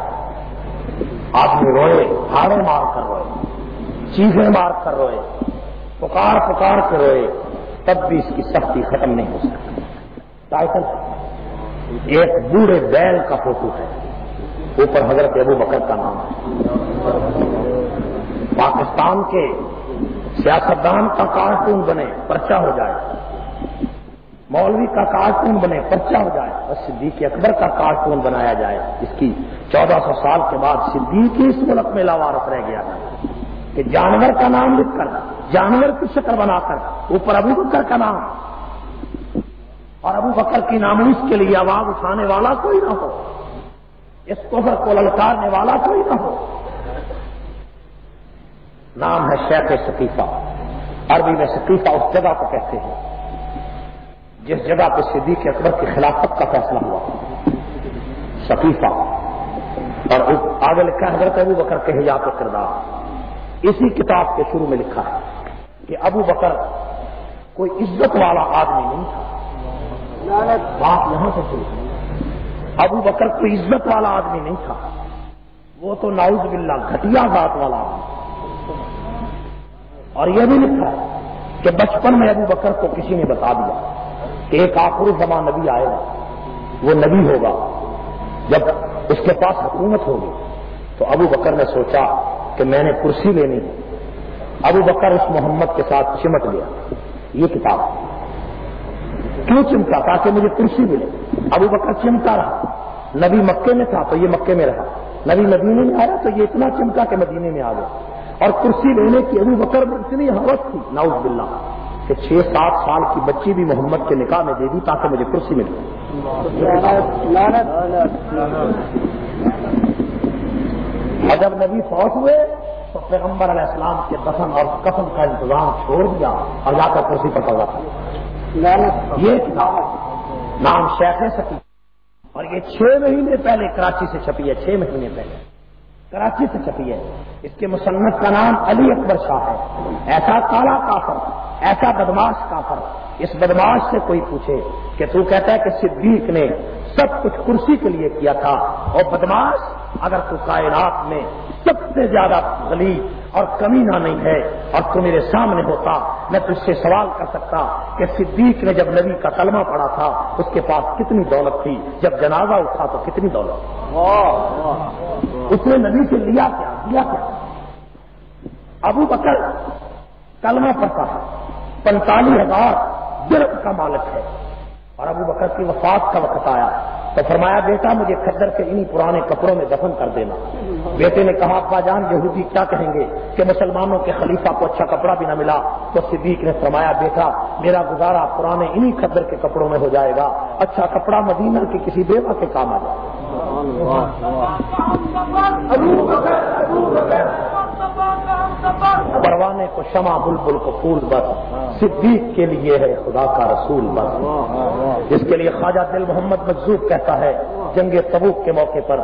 آدمی روئے ہاڑے مار کر روئے چیزیں مار کر روئے پکار پکار کے روئے تب بھی اس کی سختی ختم نہیں ہو سکتی۔ ٹائٹل۔ ایک بوڑھے بیل کا فوٹو ہے۔ اوپر حضرت ابو بکر کا نام۔ ہے پاکستان کے سیاستدان کا کارٹون بنے پرچا ہو جائے۔ مولوی کا کارٹون بنے پرچا ہو جائے۔ اور صدیق اکبر کا کارٹون بنایا جائے۔ اس کی چودہ سو سال کے بعد صدیق ہی اس ملک میں لاوارت رہ گیا تھا کہ جانور کا نام لکھ کر، جانور کی شکل بنا کر، اوپر ابو بکر کا نام۔ اور ابو بکر کی ناموس کے لیے آواز اٹھانے والا کوئی نہ ہو۔ اس کوفر کو للکارنے والا کوئی نہ ہو۔ نام ہے شیخ شکیفہ عربی میں شکیفہ اس جگہ کو کہتے ہیں۔ جس جگہ پہ صدیق اکبر کی خلافت کا فیصلہ ہوا۔ شکیفہ اور آگے لکھا ہے، حضرت ابو بکر کے حجاب کردار۔ اسی کتاب کے شروع میں لکھا ہے کہ ابو بکر کوئی عزت والا آدمی نہیں تھا۔ بات یہاں سے شروع ابو بکر کوئی عزت والا آدمی نہیں تھا۔ وہ تو ناؤز باللہ گھٹیا ذات والا آدمی اور یہ بھی لکھا ہے کہ بچپن میں ابو بکر کو کسی نے بتا دیا کہ ایک آخری زمان نبی آئے گا، وہ نبی ہوگا۔ جب اس کے پاس حکومت ہوگی، تو ابو بکر نے سوچا کہ میں نے کرسی لینی ہے۔ ابو بکر اس محمد کے ساتھ چمٹ گیا۔ یہ کتاب کیوں چمٹا تاکہ مجھے کرسی ملے۔ ابو بکر چمٹا رہا۔ نبی مکے میں تھا تو یہ مکے میں رہا۔ نبی مدینے میں آیا تو یہ اتنا چمکا کہ مدینے میں آ گیا۔ اور کرسی لینے کی ابو بکر میں اتنی حوث تھی۔ ناؤز باللہ۔ کہ چھ سات سال کی بچی بھی محمد کے نکاح میں دے دی تاکہ مجھے کرسی ملے۔ جب نبی فوج ہوئے تو پیغمبر علیہ السلام کے دفن اور کفن کا انتظام چھوڑ دیا اور جا کر کرسی پر پڑا تھا۔ یہ نام شیخ سکی اور یہ چھ مہینے پہلے کراچی سے چھپی ہے، چھ مہینے پہلے۔ کراچی سے چھپی ہے۔ اس کے مصنف کا نام علی اکبر شاہ ہے۔ ایسا کالا کافر، ایسا بدماش کافر۔ اس بدماش سے کوئی پوچھے کہ تو کہتا ہے کہ صدیق نے سب کچھ کرسی کے لیے کیا تھا۔ اور بدماش، اگر تو کائنات میں سب سے زیادہ غلیظ اور کمینہ نہیں ہے اور تو میرے سامنے ہوتا، میں تجھ سے سوال کر سکتا کہ صدیق نے جب نبی کا کلمہ پڑا تھا، اس کے پاس کتنی دولت تھی؟ جب جنازہ اٹھا تو کتنی دولت اس نے نبی سے لیا کیا؟ دیا کیا؟ ابو بکر کلمہ پڑتا ہے پینتالیس ہزار درخت کا مالک ہے اور ابو بکر کی وفات کا وقت آیا۔ تو فرمایا بیٹا مجھے کھدر کے انہی پرانے کپڑوں میں دفن کر دینا. بیٹے نے کہا ابا جان یہودی کیا کہیں گے کہ مسلمانوں کے خلیفہ کو اچھا کپڑا بھی نہ ملا؟ تو صدیق نے فرمایا بیٹا میرا گزارا پرانے انہی کھدر کے کپڑوں میں ہو جائے گا۔ اچھا کپڑا مدینہ کی کسی بیوہ کے کام آ جائے۔ پروانے کو شمع بلبل کو پھول بس۔ صدیق کے لیے ہے خدا کا رسول بس۔ جس کے لیے خواجہ دل محمد مجزوب کہتا ہے جنگ تبوک کے موقع پر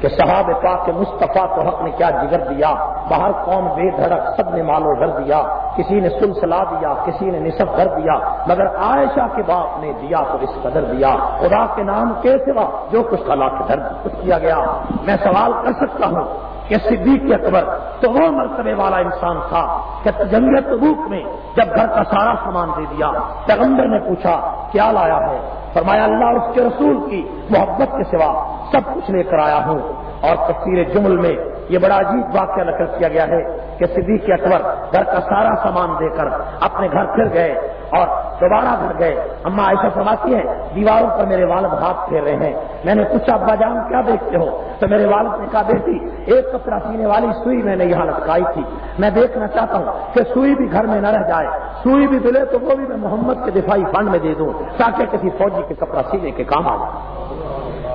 کہ صحاب پاک کے مصطفیٰ کو حق نے کیا جگر دیا، باہر قوم بے دھڑک، سب نے مالو ڈر دیا، کسی نے سلسلہ دیا، کسی نے نصف کر دیا، مگر عائشہ کے باپ نے دیا تو اس قدر دیا۔ خدا کے نام کے سوا جو کچھ اللہ کے در کیا گیا۔ میں سوال کر سکتا ہوں کہ صدیق اکبر، تو وہ مرتبے والا انسان تھا کہ جنگ تبوک میں جب گھر کا سارا سامان دے دیا، پیغمبر نے پوچھا، کیا لایا ہے؟ فرمایا، اللہ اس کے رسول کی محبت کے سوا سب کچھ لے کر آیا ہوں. اور تفصیل جمل میں یہ بڑا عجیب واقعہ نقل کیا گیا ہے کہ صدیق اکبر گھر کا سارا سامان دے کر اپنے گھر پھر گئے۔ اور دوبارہ گھر گئے۔ اما ایسا فرماتی ہے دیواروں پر میرے والد ہاتھ پھیر رہے ہیں۔ میں نے پوچھا، ابا جان، کیا دیکھتے ہو؟ تو میرے والد نے کہا، بیٹی، ایک کپڑا سینے والی سوئی میں نے یہاں لٹکائی تھی۔ میں دیکھنا چاہتا ہوں کہ سوئی بھی گھر میں نہ رہ جائے۔ سوئی بھی دلے تو وہ بھی میں محمد کے دفاعی فنڈ میں دے دوں تاکہ کسی فوجی کے کپڑا سینے کے کام آ جائے۔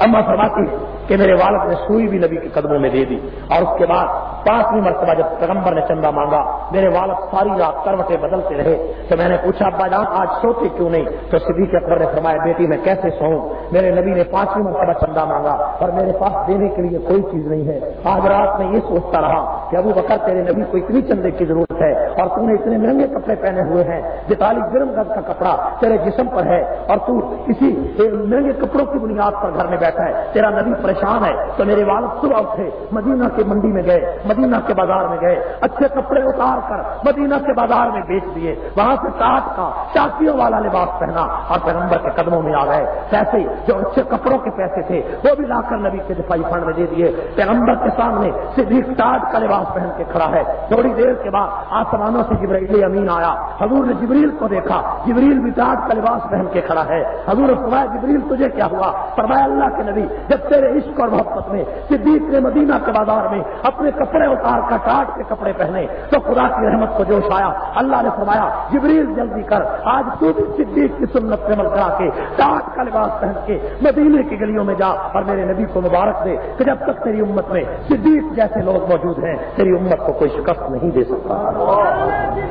اما فرماتی ہے کہ میرے والد نے سوئی بھی نبی کے قدموں میں دے دی۔ اور اس کے بعد پانچویں مرتبہ جب پیغمبر نے چندہ مانگا، میرے والد ساری رات کروٹیں بدلتے رہے۔ تو میں نے پوچھا، ابا جان، آج سوتے کیوں نہیں؟ تو صدیق کے اکبر نے فرمایا، بیٹی، میں کیسے سوؤں؟ میرے نبی نے پانچویں مرتبہ چندہ مانگا، اور میرے پاس دینے کے لیے کوئی چیز نہیں ہے۔ آج رات میں یہ سوچتا رہا کہ ابو بکر تیرے نبی کو اتنی چندے کی ضرورت ہے اور تم نے اتنے مہنگے کپڑے پہنے ہوئے ہیں بتالیس گرم گز کا کپڑا تیرے جسم پر ہے اور تو کسی مہنگے کپڑوں کی بنیاد پر گھر میں بیٹھا ہے، تیرا نبی پریشان ہے تو میرے والد صبح اٹھے مدینہ کے منڈی میں گئے، مدینہ کے بازار میں گئے، اچھے کپڑے اتار کر مدینہ کے بازار میں بیچ دیے، وہاں سے کاٹ کا چاکیوں والا لباس پہنا اور پیغمبر کے قدموں میں آ گئے۔ پیسے جو اچھے کپڑوں کے پیسے تھے، وہ بھی لا کر نبی کے دفاعی فنڈ میں دے دیے۔ پیغمبر کے سامنے صدیق ٹاٹ کا لباس لباس پہن کے کھڑا ہے۔ تھوڑی دیر کے بعد آسمانوں سے جبریل امین آیا۔ حضور نے جبریل کو دیکھا۔ جبریل بھی ٹاٹ کا لباس پہن کے کھڑا ہے۔ حضور فرمایا، جبریل، تجھے کیا ہوا؟ فرمایا، اللہ کے نبی، جب تیرے عشق اور محبت میں، صدیق نے مدینہ کے بازار میں اپنے کپڑے اتار کر ٹاٹ کے کپڑے پہنے، تو خدا کی رحمت کو جوش آیا۔ اللہ نے فرمایا، جبریل، جلدی کر، آج تو بھی صدیق کی سنت عمل کرا کے ٹاٹ کا لباس پہن کے مدینے کی گلیوں میں جا، اور میرے نبی کو مبارک دے کہ جب تک تیری امت میں صدیق جیسے لوگ موجود ہیں تیری امت کو کوئی شکست نہیں دے سکتا۔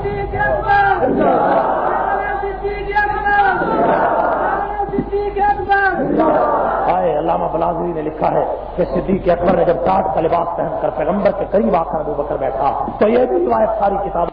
آئے علامہ بلازری نے لکھا ہے کہ صدیق اکبر نے جب ٹاٹ کا لباس پہن کر پیغمبر کے قریب آ کر ابو بکر بیٹھا تو یہ بھی روایت ساری کتاب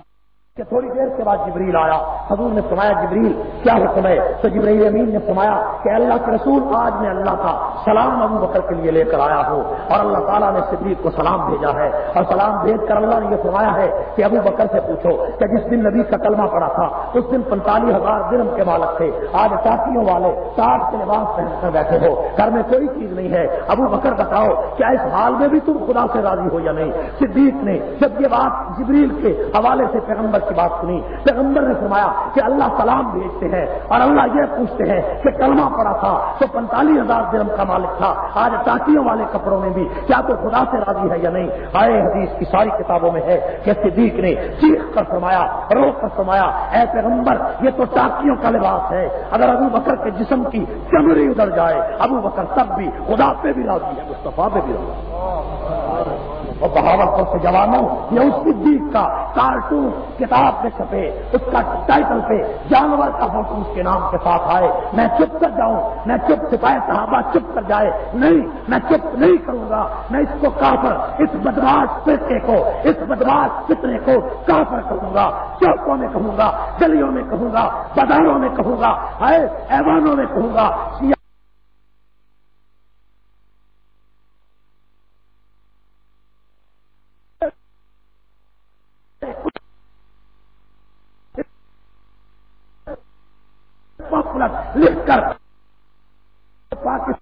کہ تھوڑی دیر کے بعد جبریل آیا۔ حضور نے سنایا جبریل، کیا حکم ہے؟ تو جبریل امین نے سنایا کہ اللہ کے رسول آج میں اللہ کا سلام ابو بکر کے لیے لے کر آیا ہوں اور اللہ تعالیٰ نے صدیق کو سلام بھیجا ہے۔ اور سلام بھیج کر اللہ نے یہ سنایا ہے کہ ابو بکر سے پوچھو کہ جس دن نبی کا کلمہ پڑا تھا، اس دن پینتالیس ہزار درم کے مالک تھے۔ آج چاٹیوں والے ساٹھ کے لباس پہن کر بیٹھے ہو۔ گھر میں کوئی چیز نہیں ہے۔ ابو بکر بتاؤ، کیا اس حال میں بھی تم خدا سے راضی ہو یا نہیں؟ صدیق نے جب یہ بات جبریل کے حوالے سے پیغمبر کی بات سنی، پیغمبر نے فرمایا کہ اللہ سلام بھیجتے ہیں اور اللہ یہ پوچھتے ہیں کہ کلمہ پڑا تھا تو پینتالیس ہزار درم کا مالک تھا، آج ٹاکیوں والے کپڑوں میں بھی کیا تو خدا سے راضی ہے یا نہیں؟ آئے حدیث کی ساری کتابوں میں ہے کہ صدیق نے چیخ کر فرمایا، رو کر فرمایا، اے پیغمبر، یہ تو ٹاکیوں کا لباس ہے، اگر ابو بکر کے جسم کی چمڑی ادھر جائے، ابو بکر تب بھی خدا پہ بھی راضی ہے، مصطفیٰ پہ بھی راضی ہے۔ اور بہاوت پور سے جوانوں، یہ اس صدیق کا کارٹون کتاب میں چھپے، اس کا ٹائٹل پہ جانور کا فوٹو اس کے نام کے ساتھ آئے۔ میں چپ کر جاؤں، میں چپ سپاہی صحابہ چپ کر جائے۔ نہیں، میں چپ نہیں کروں گا۔ میں اس کو کافر، اس بدماش پتنے کو، اس بدماش پتنے کو کافر کروں گا۔ چوکوں میں کہوں گا، گلیوں میں کہوں گا، بازاروں میں کہوں گا۔ ایوانوں میں کہوں گا لکھ کر پاکستان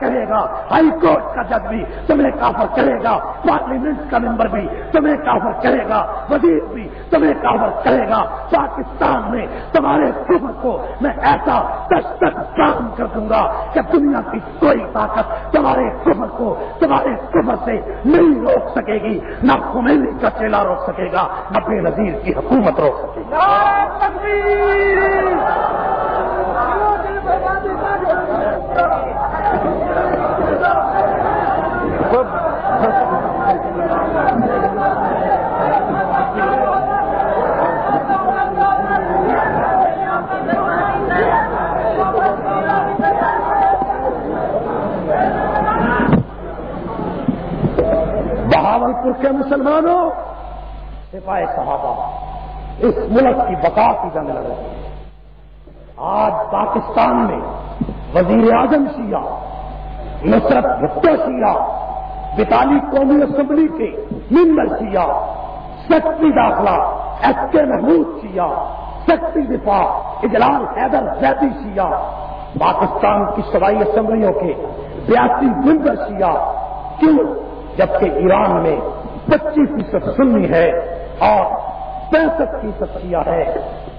کرے گا ہائی کورٹ کا جج بھی تمہیں کافر کرے گا۔ پارلیمنٹ کا ممبر بھی تمہیں کافر کرے گا۔ وزیر بھی تمہیں کافر کرے گا۔ پاکستان میں تمہارے کفر کو میں ایسا تک کام کر دوں گا کہ دنیا کی کوئی طاقت تمہارے کفر کو تمہارے کفر سے نہیں روک سکے گی، نہ خمینی کا چیلا روک سکے گا، نہ بے نظیر کی حکومت روک سکے گی۔ پور کے مسلمانوں، سپاہی صحابہ، اس ملک کی بقا کی جنگ لڑ رہی ہے آج پاکستان میں وزیر اعظم شیعہ، نصرت بھٹو شیعہ بتالی قومی اسمبلی کے ممبر شیعہ سیکٹری داخلہ ایس کے محمود شیعہ سیکٹری دفاع، اجلال حیدر زیدی شیعہ، پاکستان کی سوائی اسمبلیوں کے بیاسی ممبر شیعہ، کیوں جبکہ ایران میں پچیس فیصد سنی ہے اور پینسٹھ فیصد شیعہ ہے،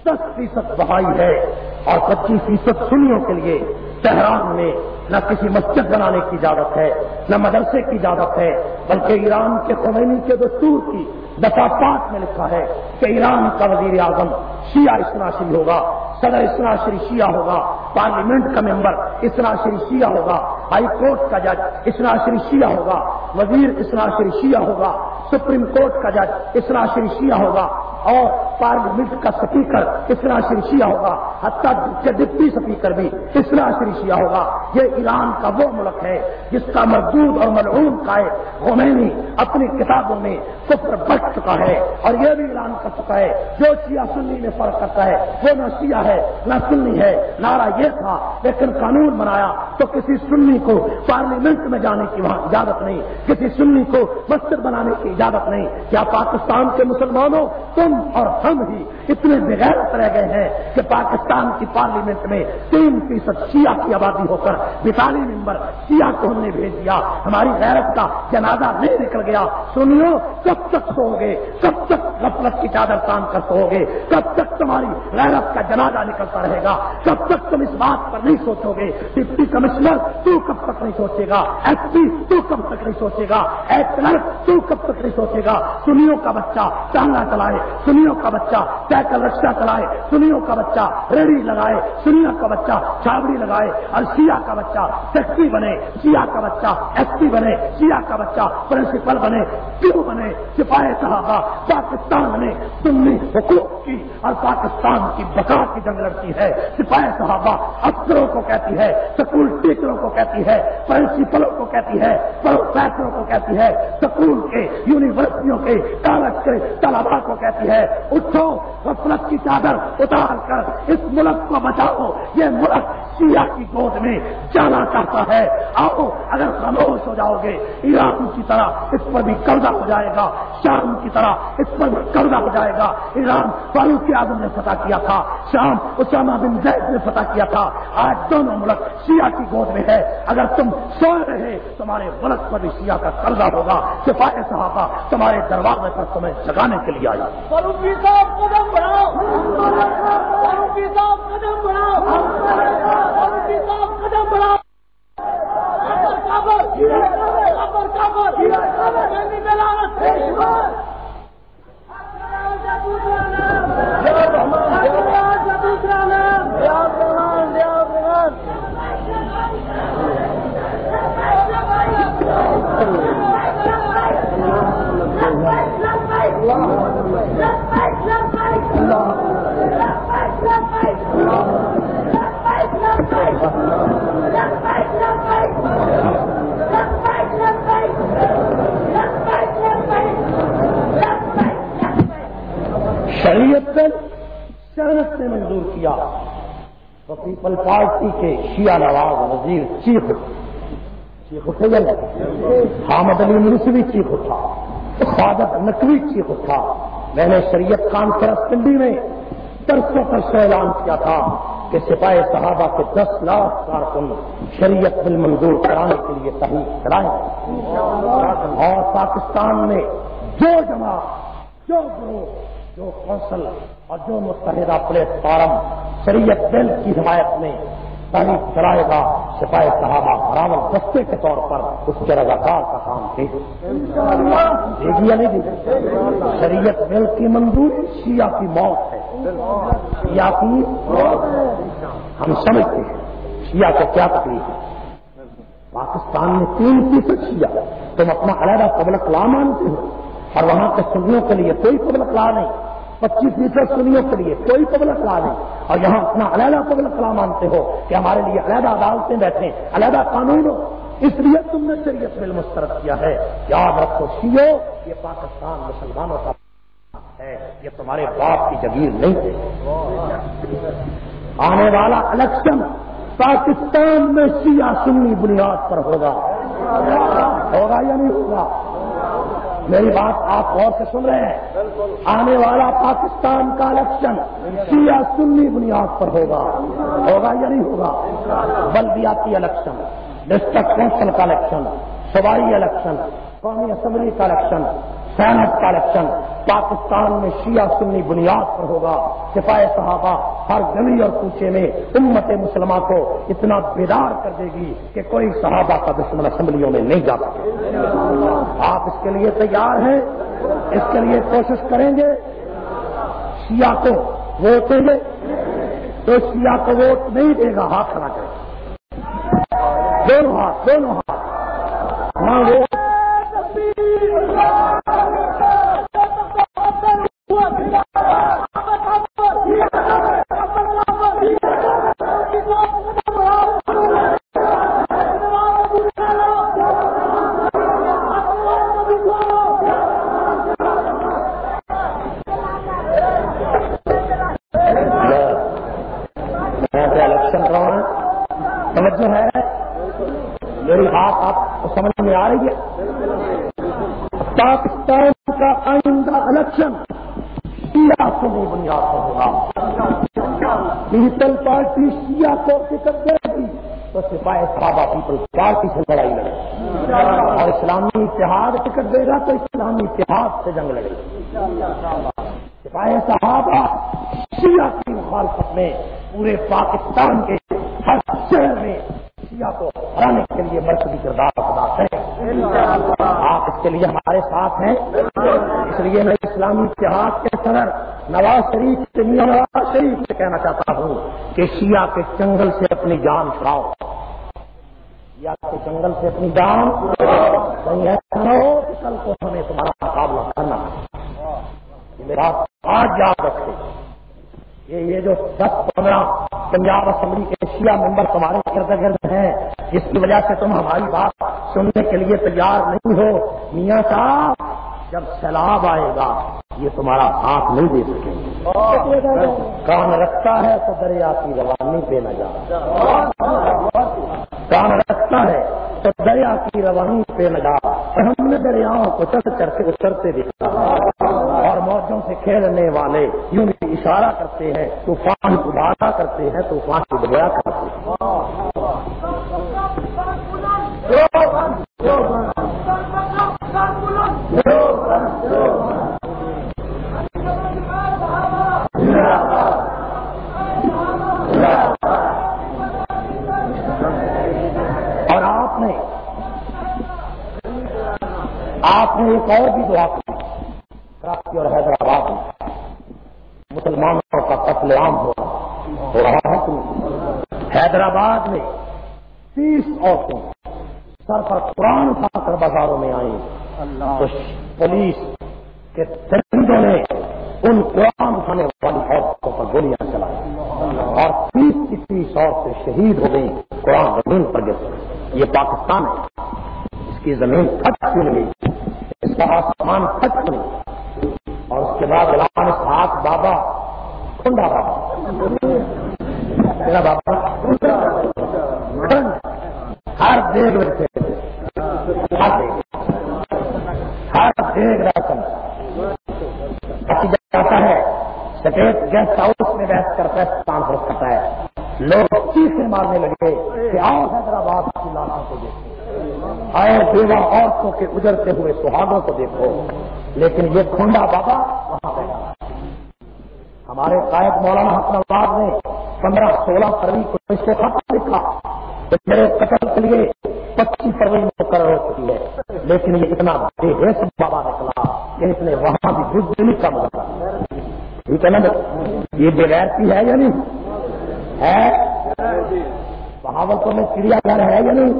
دس فیصد بہائی ہے اور پچیس فیصد سنیوں کے لیے تہران میں نہ کسی مسجد بنانے کی اجازت ہے، نہ مدرسے کی اجازت ہے، بلکہ ایران کے خمینی کے دستور کی دفاع پانچ میں لکھا ہے کہ ایران کا وزیر اعظم شیعہ اسنا شری ہوگا، صدر اسنا شری شیعہ ہوگا، پارلیمنٹ کا ممبر اسنا شری شیعہ ہوگا، ہائی کورٹ کا جج اسنا شری شیعہ ہوگا وزیر اسرا شری شیعہ ہوگا سپریم کورٹ کا جج اسرا شری شیعہ ہوگا اور پارلیمنٹ کا سپیکر اسنا شری شیعہ ہوگا، حتیٰ کے ڈپٹی سپیکر بھی اسنا شری شیعہ ہوگا۔ یہ ایران کا وہ ملک ہے جس کا مردود اور ملعون کا ہے خمینی اپنی کتابوں میں کفر بچ چکا ہے اور یہ بھی اعلان کر چکا ہے، جو شیعہ سنی میں فرق کرتا ہے، وہ نہ شیعہ ہے، نہ سنی ہے۔ نعرہ یہ تھا، لیکن قانون بنایا تو کسی سنی کو پارلیمنٹ میں جانے کی وہاں اجازت نہیں، کسی سنی کو مسجد بنانے کی اجازت نہیں۔ کیا پاکستان کے مسلمانوں تم اور ہم ہی اتنے بغیر رہ گئے ہیں کہ پاکستان کی پارلیمنٹ میں تین فیصد شیعہ کی آبادی ہو کر مثالی ممبر شیعہ کو ہم نے بھیج دیا۔ ہماری غیرت کا جنازہ نہیں نکل گیا۔ سنیو کب تک سو گے کب تک غفلت کی چادر کام کر سو گے کب تک تمہاری غیرت کا جنازہ نکلتا رہے گا۔ کب تک تم اس بات پر نہیں سوچو گے۔ ڈپٹی کمشنر تو کب تک نہیں سوچے گا؟ ایس پی تو کب تک نہیں سوچے گا؟ ایس کلرک تو کب تک نہیں سوچے گا؟ سنیوں کا بچہ ٹانگا چلائے۔ سنیوں کا بچہ سائیکل رکشا چلائے، سنیوں کا بچہ، ریڑھی لگائے، سنیوں کا بچہ چھاوڑی لگائے، اور سیا کا بچہ سیکٹری بنے سیا کا بچہ، ایس پی بنے سیا کا بچہ، پرنسپل بنے، پیو بنے، سپاہی صحابہ، پاکستان میں سنی حقوق کی اور پاکستان کی بقا کی جنگ لڑتی ہے، سپاہی صحابہ افسروں کو کہتی ہے، سکول ٹیچروں کو کہتی ہے، پرنسپلوں کو کہتی ہے، پروفیسروں کو کہتی ہے، سکول کے، یونیورسٹیوں کے، کالج کے طلبا کو کہتی ہے، اٹھو غفلت کی چادر اتار کر اس ملک کو بچاؤ۔ یہ ملک سیا کی گود میں جانا چاہتا ہے۔ آؤ، اگر خاموش ہو جاؤ گے ایران کی طرح اس پر بھی قبضہ ہو جائے گا۔ شام کی طرح اس پر بھی قبضہ ہو جائے گا۔ ایران فاروق اعظم نے فتح کیا تھا۔ شام اسامہ بن زید نے فتح کیا تھا۔ آج دونوں ملک شیعہ کی گود میں ہے۔ اگر تم سو رہے، تمہارے ملک پر بھی شیعہ کا قرضہ ہوگا۔ سپاہی صحابہ تمہارے دروازے پر تمہیں جگانے کے لیے آئی فاروقی صاحب قدم بڑھاؤ فاروقی صاحب قدم بڑھاؤ فاروقی صاحب قدم بڑھاؤ کابل کابل کابل کابل دوسرا نام ریاض رحمان ریاض رحمان شریعت بل نے منظور کیا۔ تو پیپل پارٹی کے شیعہ نواز وزیر چیخ چیخ حسین حامد علی منصوی چیخ اٹھا۔ سعادت نقوی چیخ اٹھا۔ میں نے شریعت کانفرنس پنڈی میں۔ ترسوں پر سے اعلان کیا تھا۔ کہ سپاہی صحابہ کے دس لاکھ کارکن شریعت بل منظور کرانے کے لیے تحریر کرائیں اور پاکستان میں جو جماعت، جو گروہ، جو کونسل اور جو متحدہ پلیٹ فارم شریعت بل کی حمایت میں تحریک کرائے گا، سپاہی صحابہ برابر دستے کے طور پر اس کے رضاکار کا کام جی، کی نہیں شریعت بل کی منظوری شیعہ کی موت ہے۔ شیعہ کی ہم سمجھتے ہیں، شیعہ کو کیا تکلیف ہے؟ پاکستان میں تین فیصد شیعہ، تم اپنا علیحدہ پبلک لا مانتے ہو، اور وہاں کے سنیوں کے لیے کوئی پبلک لا نہیں، پچیس فیصد سنیوں کے لیے کوئی پبلک لا نہیں، اور یہاں اپنا علیحدہ پبلک لا مانتے ہو کہ ہمارے لیے علیحدہ عدالتیں بیٹھے علیحدہ قانون ہو۔ اس لیے تم نے شریعت بل مسترد کیا ہے۔ یاد رکھو شیو یہ پاکستان مسلمانوں کا ہے یہ تمہارے باپ کی جگیر نہیں ہے۔ آنے والا الیکشن پاکستان میں شیعہ سنی بنیاد پر ہوگا۔ ہوگا یا نہیں ہوگا؟ میری بات آپ غور سے سن رہے ہیں۔ آنے والا پاکستان کا الیکشن شیعہ سنی بنیاد پر ہوگا۔ ہوگا یا نہیں ہوگا؟ بلدیاتی الیکشن، ڈسٹرکٹ کونسل کا الیکشن، صوبائی الیکشن، قومی اسمبلی کا الیکشن، سینٹ کا الیکشن پاکستان میں شیعہ سنی بنیاد پر ہوگا۔ سپاہی صحابہ ہر گلی اور کوچے میں امت مسلمہ کو اتنا بیدار کر دے گی کہ کوئی صحابہ کا دشمن اسمبلیوں میں نہیں جا سکے۔ آپ اس کے لیے تیار ہیں؟ اس کے لیے کوشش کریں گے؟ شیعہ کو ووٹ دیں گے؟ تو شیعہ کو ووٹ نہیں دے گا، ہاتھ کھڑا کرے دونوں ہاتھ دونوں ہاتھ۔ نہ ووٹ الیکشن کروانا توجہ ہے میری بات آپ کو سمجھ میں آ رہی ہے پیپل پارٹی شیعہ کو ٹکٹ دے گی۔ تو سپاہی صحابہ پیپل پارٹی سے لڑائی لڑے۔ اور اسلامی اتحاد ٹکٹ دے گا تو اسلامی اتحاد سے جنگ لڑے۔ گی سپاہی صحابہ شیعہ کی مخالفت میں پورے پاکستان کے ہر شہر میں شیعہ کو ہرانے کے لیے مرکزی کردار ادا کریں آپ اس کے لیے ہمارے ساتھ ہیں۔ اس لیے میں اسلامی اتحاد کے صدر نواز شریف سے میاں نواز شریف سے کہنا چاہتا ہوں کہ شیعہ کے جنگل سے اپنی جان چھڑاؤ۔ شیعہ کے جنگل سے اپنی جان نہیں کل کو ہمیں تمہارا مقابلہ کرنا ہے۔ میرا آج یاد رکھے۔ یہ یہ جو دس پندرہ پنجاب اسمبلی کے شیعہ ممبر تمہارے ارد گرد ہیں، جس کی وجہ سے تم ہماری بات سننے کے لیے تیار نہیں ہو۔ میاں صاحب جب سیلاب آئے گا، یہ تمہارا ہاتھ نہیں دے سکیں گے۔ کام رکھتا ہے تو دریا کی روانی پہ نہ جا۔ کام رکھتا ہے تو دریا کی روانی پہ نہ جا۔ ہم نے دریاؤں کو چڑھ چڑھتے اترتے دیکھا۔ اور موجوں سے کھیلنے والے یوں بھی اشارہ کرتے ہیں، طوفان ابالا کرتے ہیں، طوفان کی بڑھیا کرتے ہیں۔ اور آپ نے آپ نے ایک اور بھی دعا کی، کراچی اور حیدرآباد میں، مسلمانوں کا قتل عام ہو رہا ہے حیدرآباد میں تیس عورتیں سر پر قرآن اٹھا کر بازاروں میں آئیں تو پولیس کے درندوں نے ان قرآن اٹھانے والی عورتوں پر گولیاں چلائی۔ اور تیس کی تیس عورتیں شہید ہو گئی قرآن زمین پر گر یہ پاکستان ہے۔ اس کی زمین پھٹ کیوں گئی؟ اس کا آسمان پھٹ کیوں اور اس کے بعد علام صاحب بابا کنڈا بابا۔ میرا بابا۔ ہر دیگ رکھتے ہر رقم جاتا ہے۔ سٹیٹ گیسٹ ہاؤس میں بیٹھ کر پریس کانفرنس کرتا ہے۔ لوگ چیخیں مارنے لگے کہ آؤ حیدرآباد کی لاشوں کو دیکھو۔ آئے بیوہ عورتوں کے اجرتے ہوئے سہاگوں کو دیکھو۔ لیکن یہ کھنڈا بابا وہاں بیٹھا۔ ہمارے قائد مولانا حسن آباد نے پندرہ سولہ فروری کو اس کو خط لکھا میرے قتل کے لیے پچیس فروری مقرر ہو چکی ہے لیکن یہ اتنا بے حیث بابا نکلا کہ اس نے وہاں بھی بزدلی کا مزہ ٹھیک ہے نا یہ بغیرتی ہے یا نہیں؟ ہے؟ بہاولپور میں چڑیا گھر ہے یا نہیں؟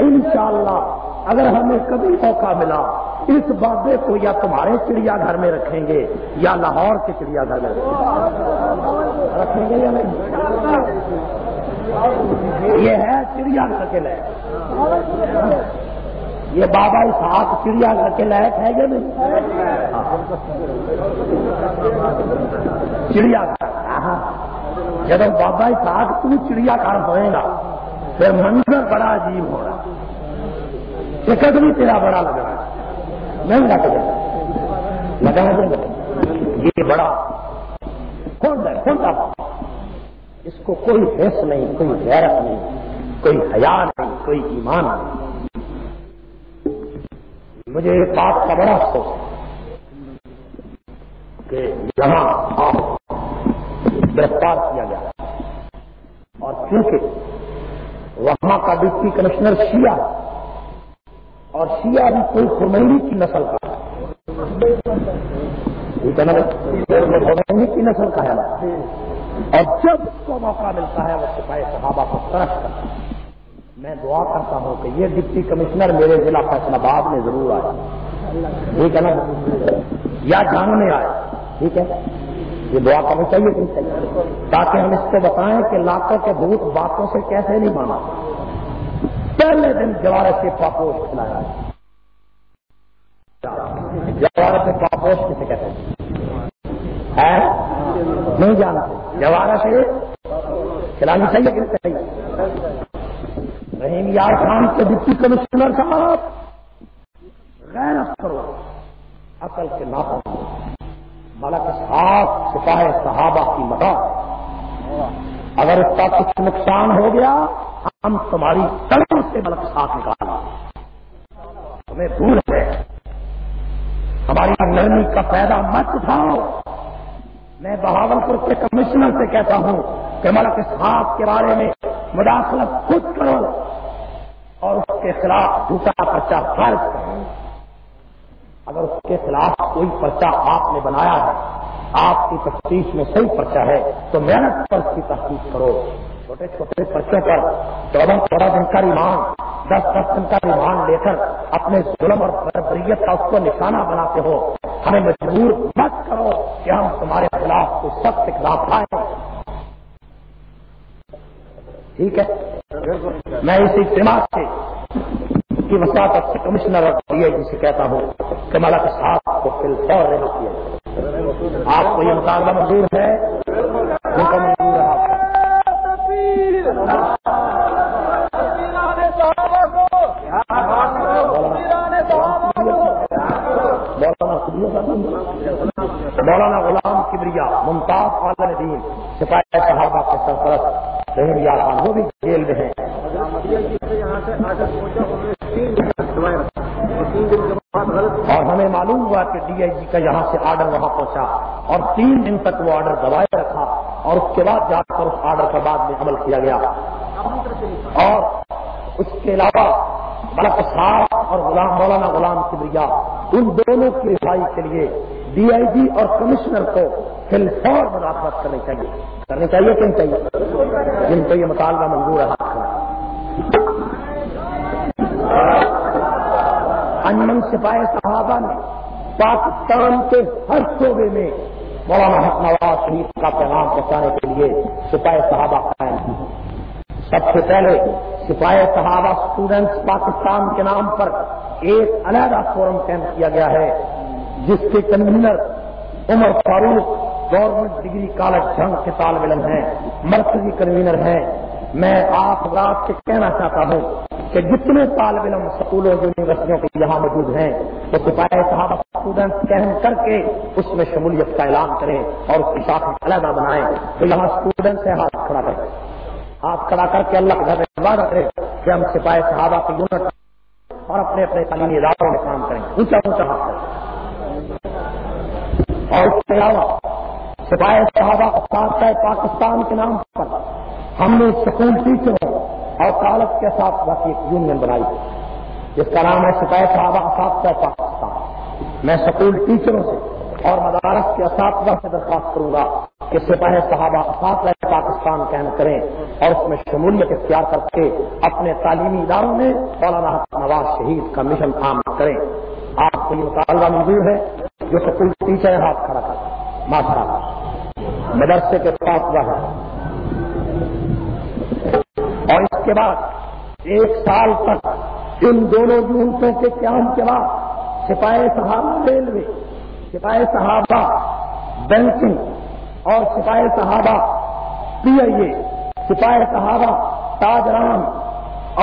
انشاءاللہ، اگر ہمیں کبھی موقع ملا، اس بابے کو یا تمہارے چڑیا گھر میں رکھیں گے، یا لاہور کے چڑیا گھر میں رکھیں گے۔ یا نہیں؟ یہ ہے چڑیا گھر کے لائق یہ بابا صاحب چڑیا گھر کے لائق ہے یا نہیں؟ چڑیا گھر۔ جب بابا صاحب تو چڑیا گھر ہوئے گا، پھر منظر بڑا عجیب ہوگا ٹکٹ بھی تیرا بڑا لگ رہا ہے۔ میں لگا کے لگا دیں یہ بڑا خود ہے خود آپ اس کو کوئی حص نہیں، کوئی غیرت نہیں، کوئی حیا نہیں، کوئی ایمان نہیں۔ مجھے ایک بات کا بڑا افسوس ہے کہ یہاں آپ گرفتار کیا گیا اور کیونکہ وہاں کا ڈپٹی کمشنر شیعہ اور شیعہ بھی کوئی خمینی کی نسل کا خمینی کی نسل کا ہے۔ اور جب اس کو موقع ملتا ہے، وہ سپاہی صحابہ کو ترق کرتا ہے۔ میں دعا کرتا ہوں کہ یہ ڈپٹی کمشنر میرے ضلع فیصلہ آباد میں ضرور آئے۔ ٹھیک ہے نا؟ یا جاننے آئے۔ ٹھیک ہے؟ یہ دعا کرنا چاہیے تاکہ ہم اس کو بتائیں کہ لاکھوں کے بھوت باتوں سے کیسے نہیں مانا۔ پہلے دن جوار سے پاپوش کھلایا۔ جوار سے پاپوش کسے کہتے ہیں؟ نہیں جانتے۔ جوارا سے کھلانی چاہیے کہ نہیں؟ چاہیے رحیم یار خان کے ڈپٹی کمشنر صاحب۔ غیر کرو عقل کے ناپا ملک صاحب سپاہ صحابہ کی مدد۔ اگر اس کا کچھ نقصان ہو گیا، ہم تمہاری طرف سے ملک صاحب نکالا تمہیں دور ہے۔ ہماری نرمی کا پیدا مت اٹھاؤ۔ میں بہاول پور کے کمشنر سے کہتا ہوں کہ ملک صاحب کے بارے میں مداخلت خود کرو۔ اور اس کے خلاف دوسرا پرچہ فرض کریں اگر اس کے خلاف کوئی پرچہ آپ نے بنایا ہے، آپ کی تفتیش میں صحیح پرچہ ہے، تو محنت پر اس کی تحقیق کرو۔ چھوٹے چھوٹے پرچوں پر چودہ چودہ دن کا ریمان دس دس دن کا ریمان لے کر اپنے ظلم اور بربریت کا اس کو نشانہ بناتے ہو۔ ہمیں مجبور مت کرو کہ ہم تمہارے خلاف کوئی سخت اقدام آئے ٹھیک ہے؟ میں اسی اجتماع سے کی وساطت سے کمشنر اور ڈی آئی جی سے کہتا ہوں کہ مالا کے ساتھ کو فل فور رہنا کیا آپ کو یہ مطالبہ منظور ہے؟ جن کا منظور ہے مولانا غلام کبریا، ممتاز عالم دین، سپاہی صحابہ کے سرپرست وہ بھی جیل میں ہیں۔ اور ہمیں معلوم ہوا کہ ڈی آئی جی کا یہاں سے آرڈر وہاں پہنچا اور تین دن تک وہ آرڈر دبائے رکھا اور اس کے بعد جا کر اس آرڈر پر بعد میں عمل کیا گیا۔ اور اس کے علاوہ بلک صاحب اور غلام مولانا غلام کبریا، ان دونوں کی رفائی کے لیے ڈی آئی جی اور کمشنر کو فل فور مداخلت کرنی چاہیے۔ کرنی چاہیے کہ نہیں چاہیے؟ جن کو یہ مطالبہ منظور ہے انمن سپاہی صحابہ نے پاکستان کے ہر شعبے میں مولانا حق نواز شریف کا پیغام پہنچانے کے لیے سپاہی صحابہ قائم کی۔ سب سے پہلے سپاہی صحابہ اسٹوڈنٹس پاکستان کے نام پر ایک علیحدہ فورم کیمپ کیا گیا ہے۔ جس کے convener Umar Farooq government degree college Jhang کے طالب علم ہیں، مرکزی کنوینر ہیں۔ میں آپ رات سے کہنا چاہتا ہوں کہ جتنے طالب علم سکولوں، یونیورسٹیوں کے یہاں موجود ہیں وہ سپاہی صاحب اسٹوڈنٹ کہن کر کے اس میں شمولیت کا اعلان کریں اور اس کی شاخ علیحدہ بنائیں تو یہاں اسٹوڈنٹ سے ہاتھ کھڑا کریں۔ ہاتھ کھڑا کر کے اللہ کا وعدہ کریں کہ ہم سپاہی صحابہ کی یونٹ اور اپنے اپنے تعلیمی اداروں میں کام کریں۔ اونچا اونچا ہاتھ کریں۔ اور اس کے علاوہ سپاہی صحابہ ساتھ پاکستان کے نام پر ہم نے اسکول ٹیچروں اور کالج کے ساتھ باقی ایک یونین بنائی جس کا نام ہے سپاہی صحابہ اساتذہ پاکستان۔ میں اسکول ٹیچروں سے اور مدارس کے اساتذہ سے درخواست کروں گا کہ سپاہی صحابہ اساتذہ پاکستان قائم کریں اور اس میں شمولیت اختیار کر کے اپنے تعلیمی اداروں میں مولانا نواز شہید کا مشن عام کریں۔ آپ کو یہ مطالبہ منظور ہے۔ جو سکول ٹیچر ہاتھ کھڑا کر ماسرا مدرسے کے ساتھ ہے اور اس کے بعد ایک سال تک ان دونوں یونٹوں کے قیام کے بعد سپاہی صحابہ ریلوے، سپاہی صحابہ بینکنگ اور سپاہی صحابہ پی آئی اے، سپاہی صحابہ تاجران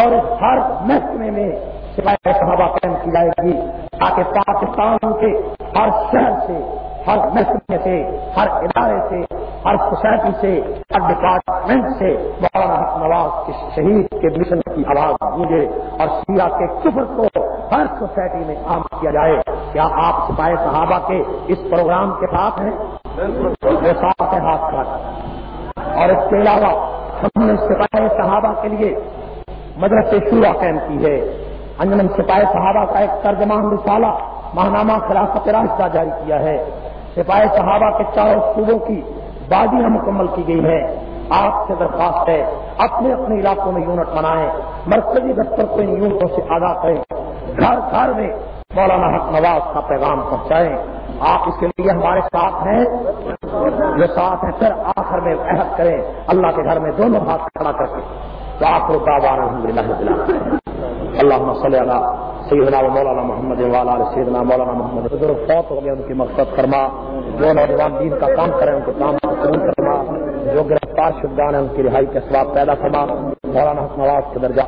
اور ہر محکمے میں سپاہی صحابہ قائم کی جائے گی تاکہ پاکستان کے ہر شہر سے، ہر محکمے سے، ہر ادارے سے، ہر سوسائٹی سے، ہر ڈپارٹمنٹ سے مولانا حق نواز کے شہید کے مشن کی آواز گونجے اور سیاح کے کفر کو ہر سوسائٹی میں عام کیا جائے۔ کیا آپ سپاہی صحابہ کے اس پروگرام کے ساتھ ہیں؟ وہ ساتھ ہے ہاتھ کھڑا اور اس کے علاوہ ہم نے سپاہی صحابہ کے لیے مدرسے شورا قائم کی ہے۔ انجمن سپاہی صحابہ کا ایک ترجمان رسالہ ماہنامہ خلافت راستہ جاری کیا ہے۔ سپاہی صحابہ کے چاروں صوبوں کی بادیاں مکمل کی گئی ہے آپ سے درخواست ہے، اپنے اپنے علاقوں میں یونٹ بنائیں۔ مرکزی دفتر کو ان یونٹوں سے آگاہ کریں۔ گھر گھر میں مولانا حق نواز کا پیغام پہنچائیں۔ آپ اس کے لیے ہمارے ساتھ ہیں۔ جو ساتھ ہیں، پھر آخر میں عہد کریں۔ اللہ کے گھر میں دونوں ہاتھ کھڑا کر کے۔ تو آپ کو الحمد للہ اللہ صلی اللہ سیدنا و مولانا محمد والا سیدنا مولانا محمد. بزرگ فوت ہو گئے ان کی مقصد فرما. جو نوجوان دین کا کام کریں، ان کو کام قبول فرما. جو گرفتار شدگان ہیں، ان کی رہائی کے سواب پیدا فرما. مولانا نواز کے درجہ.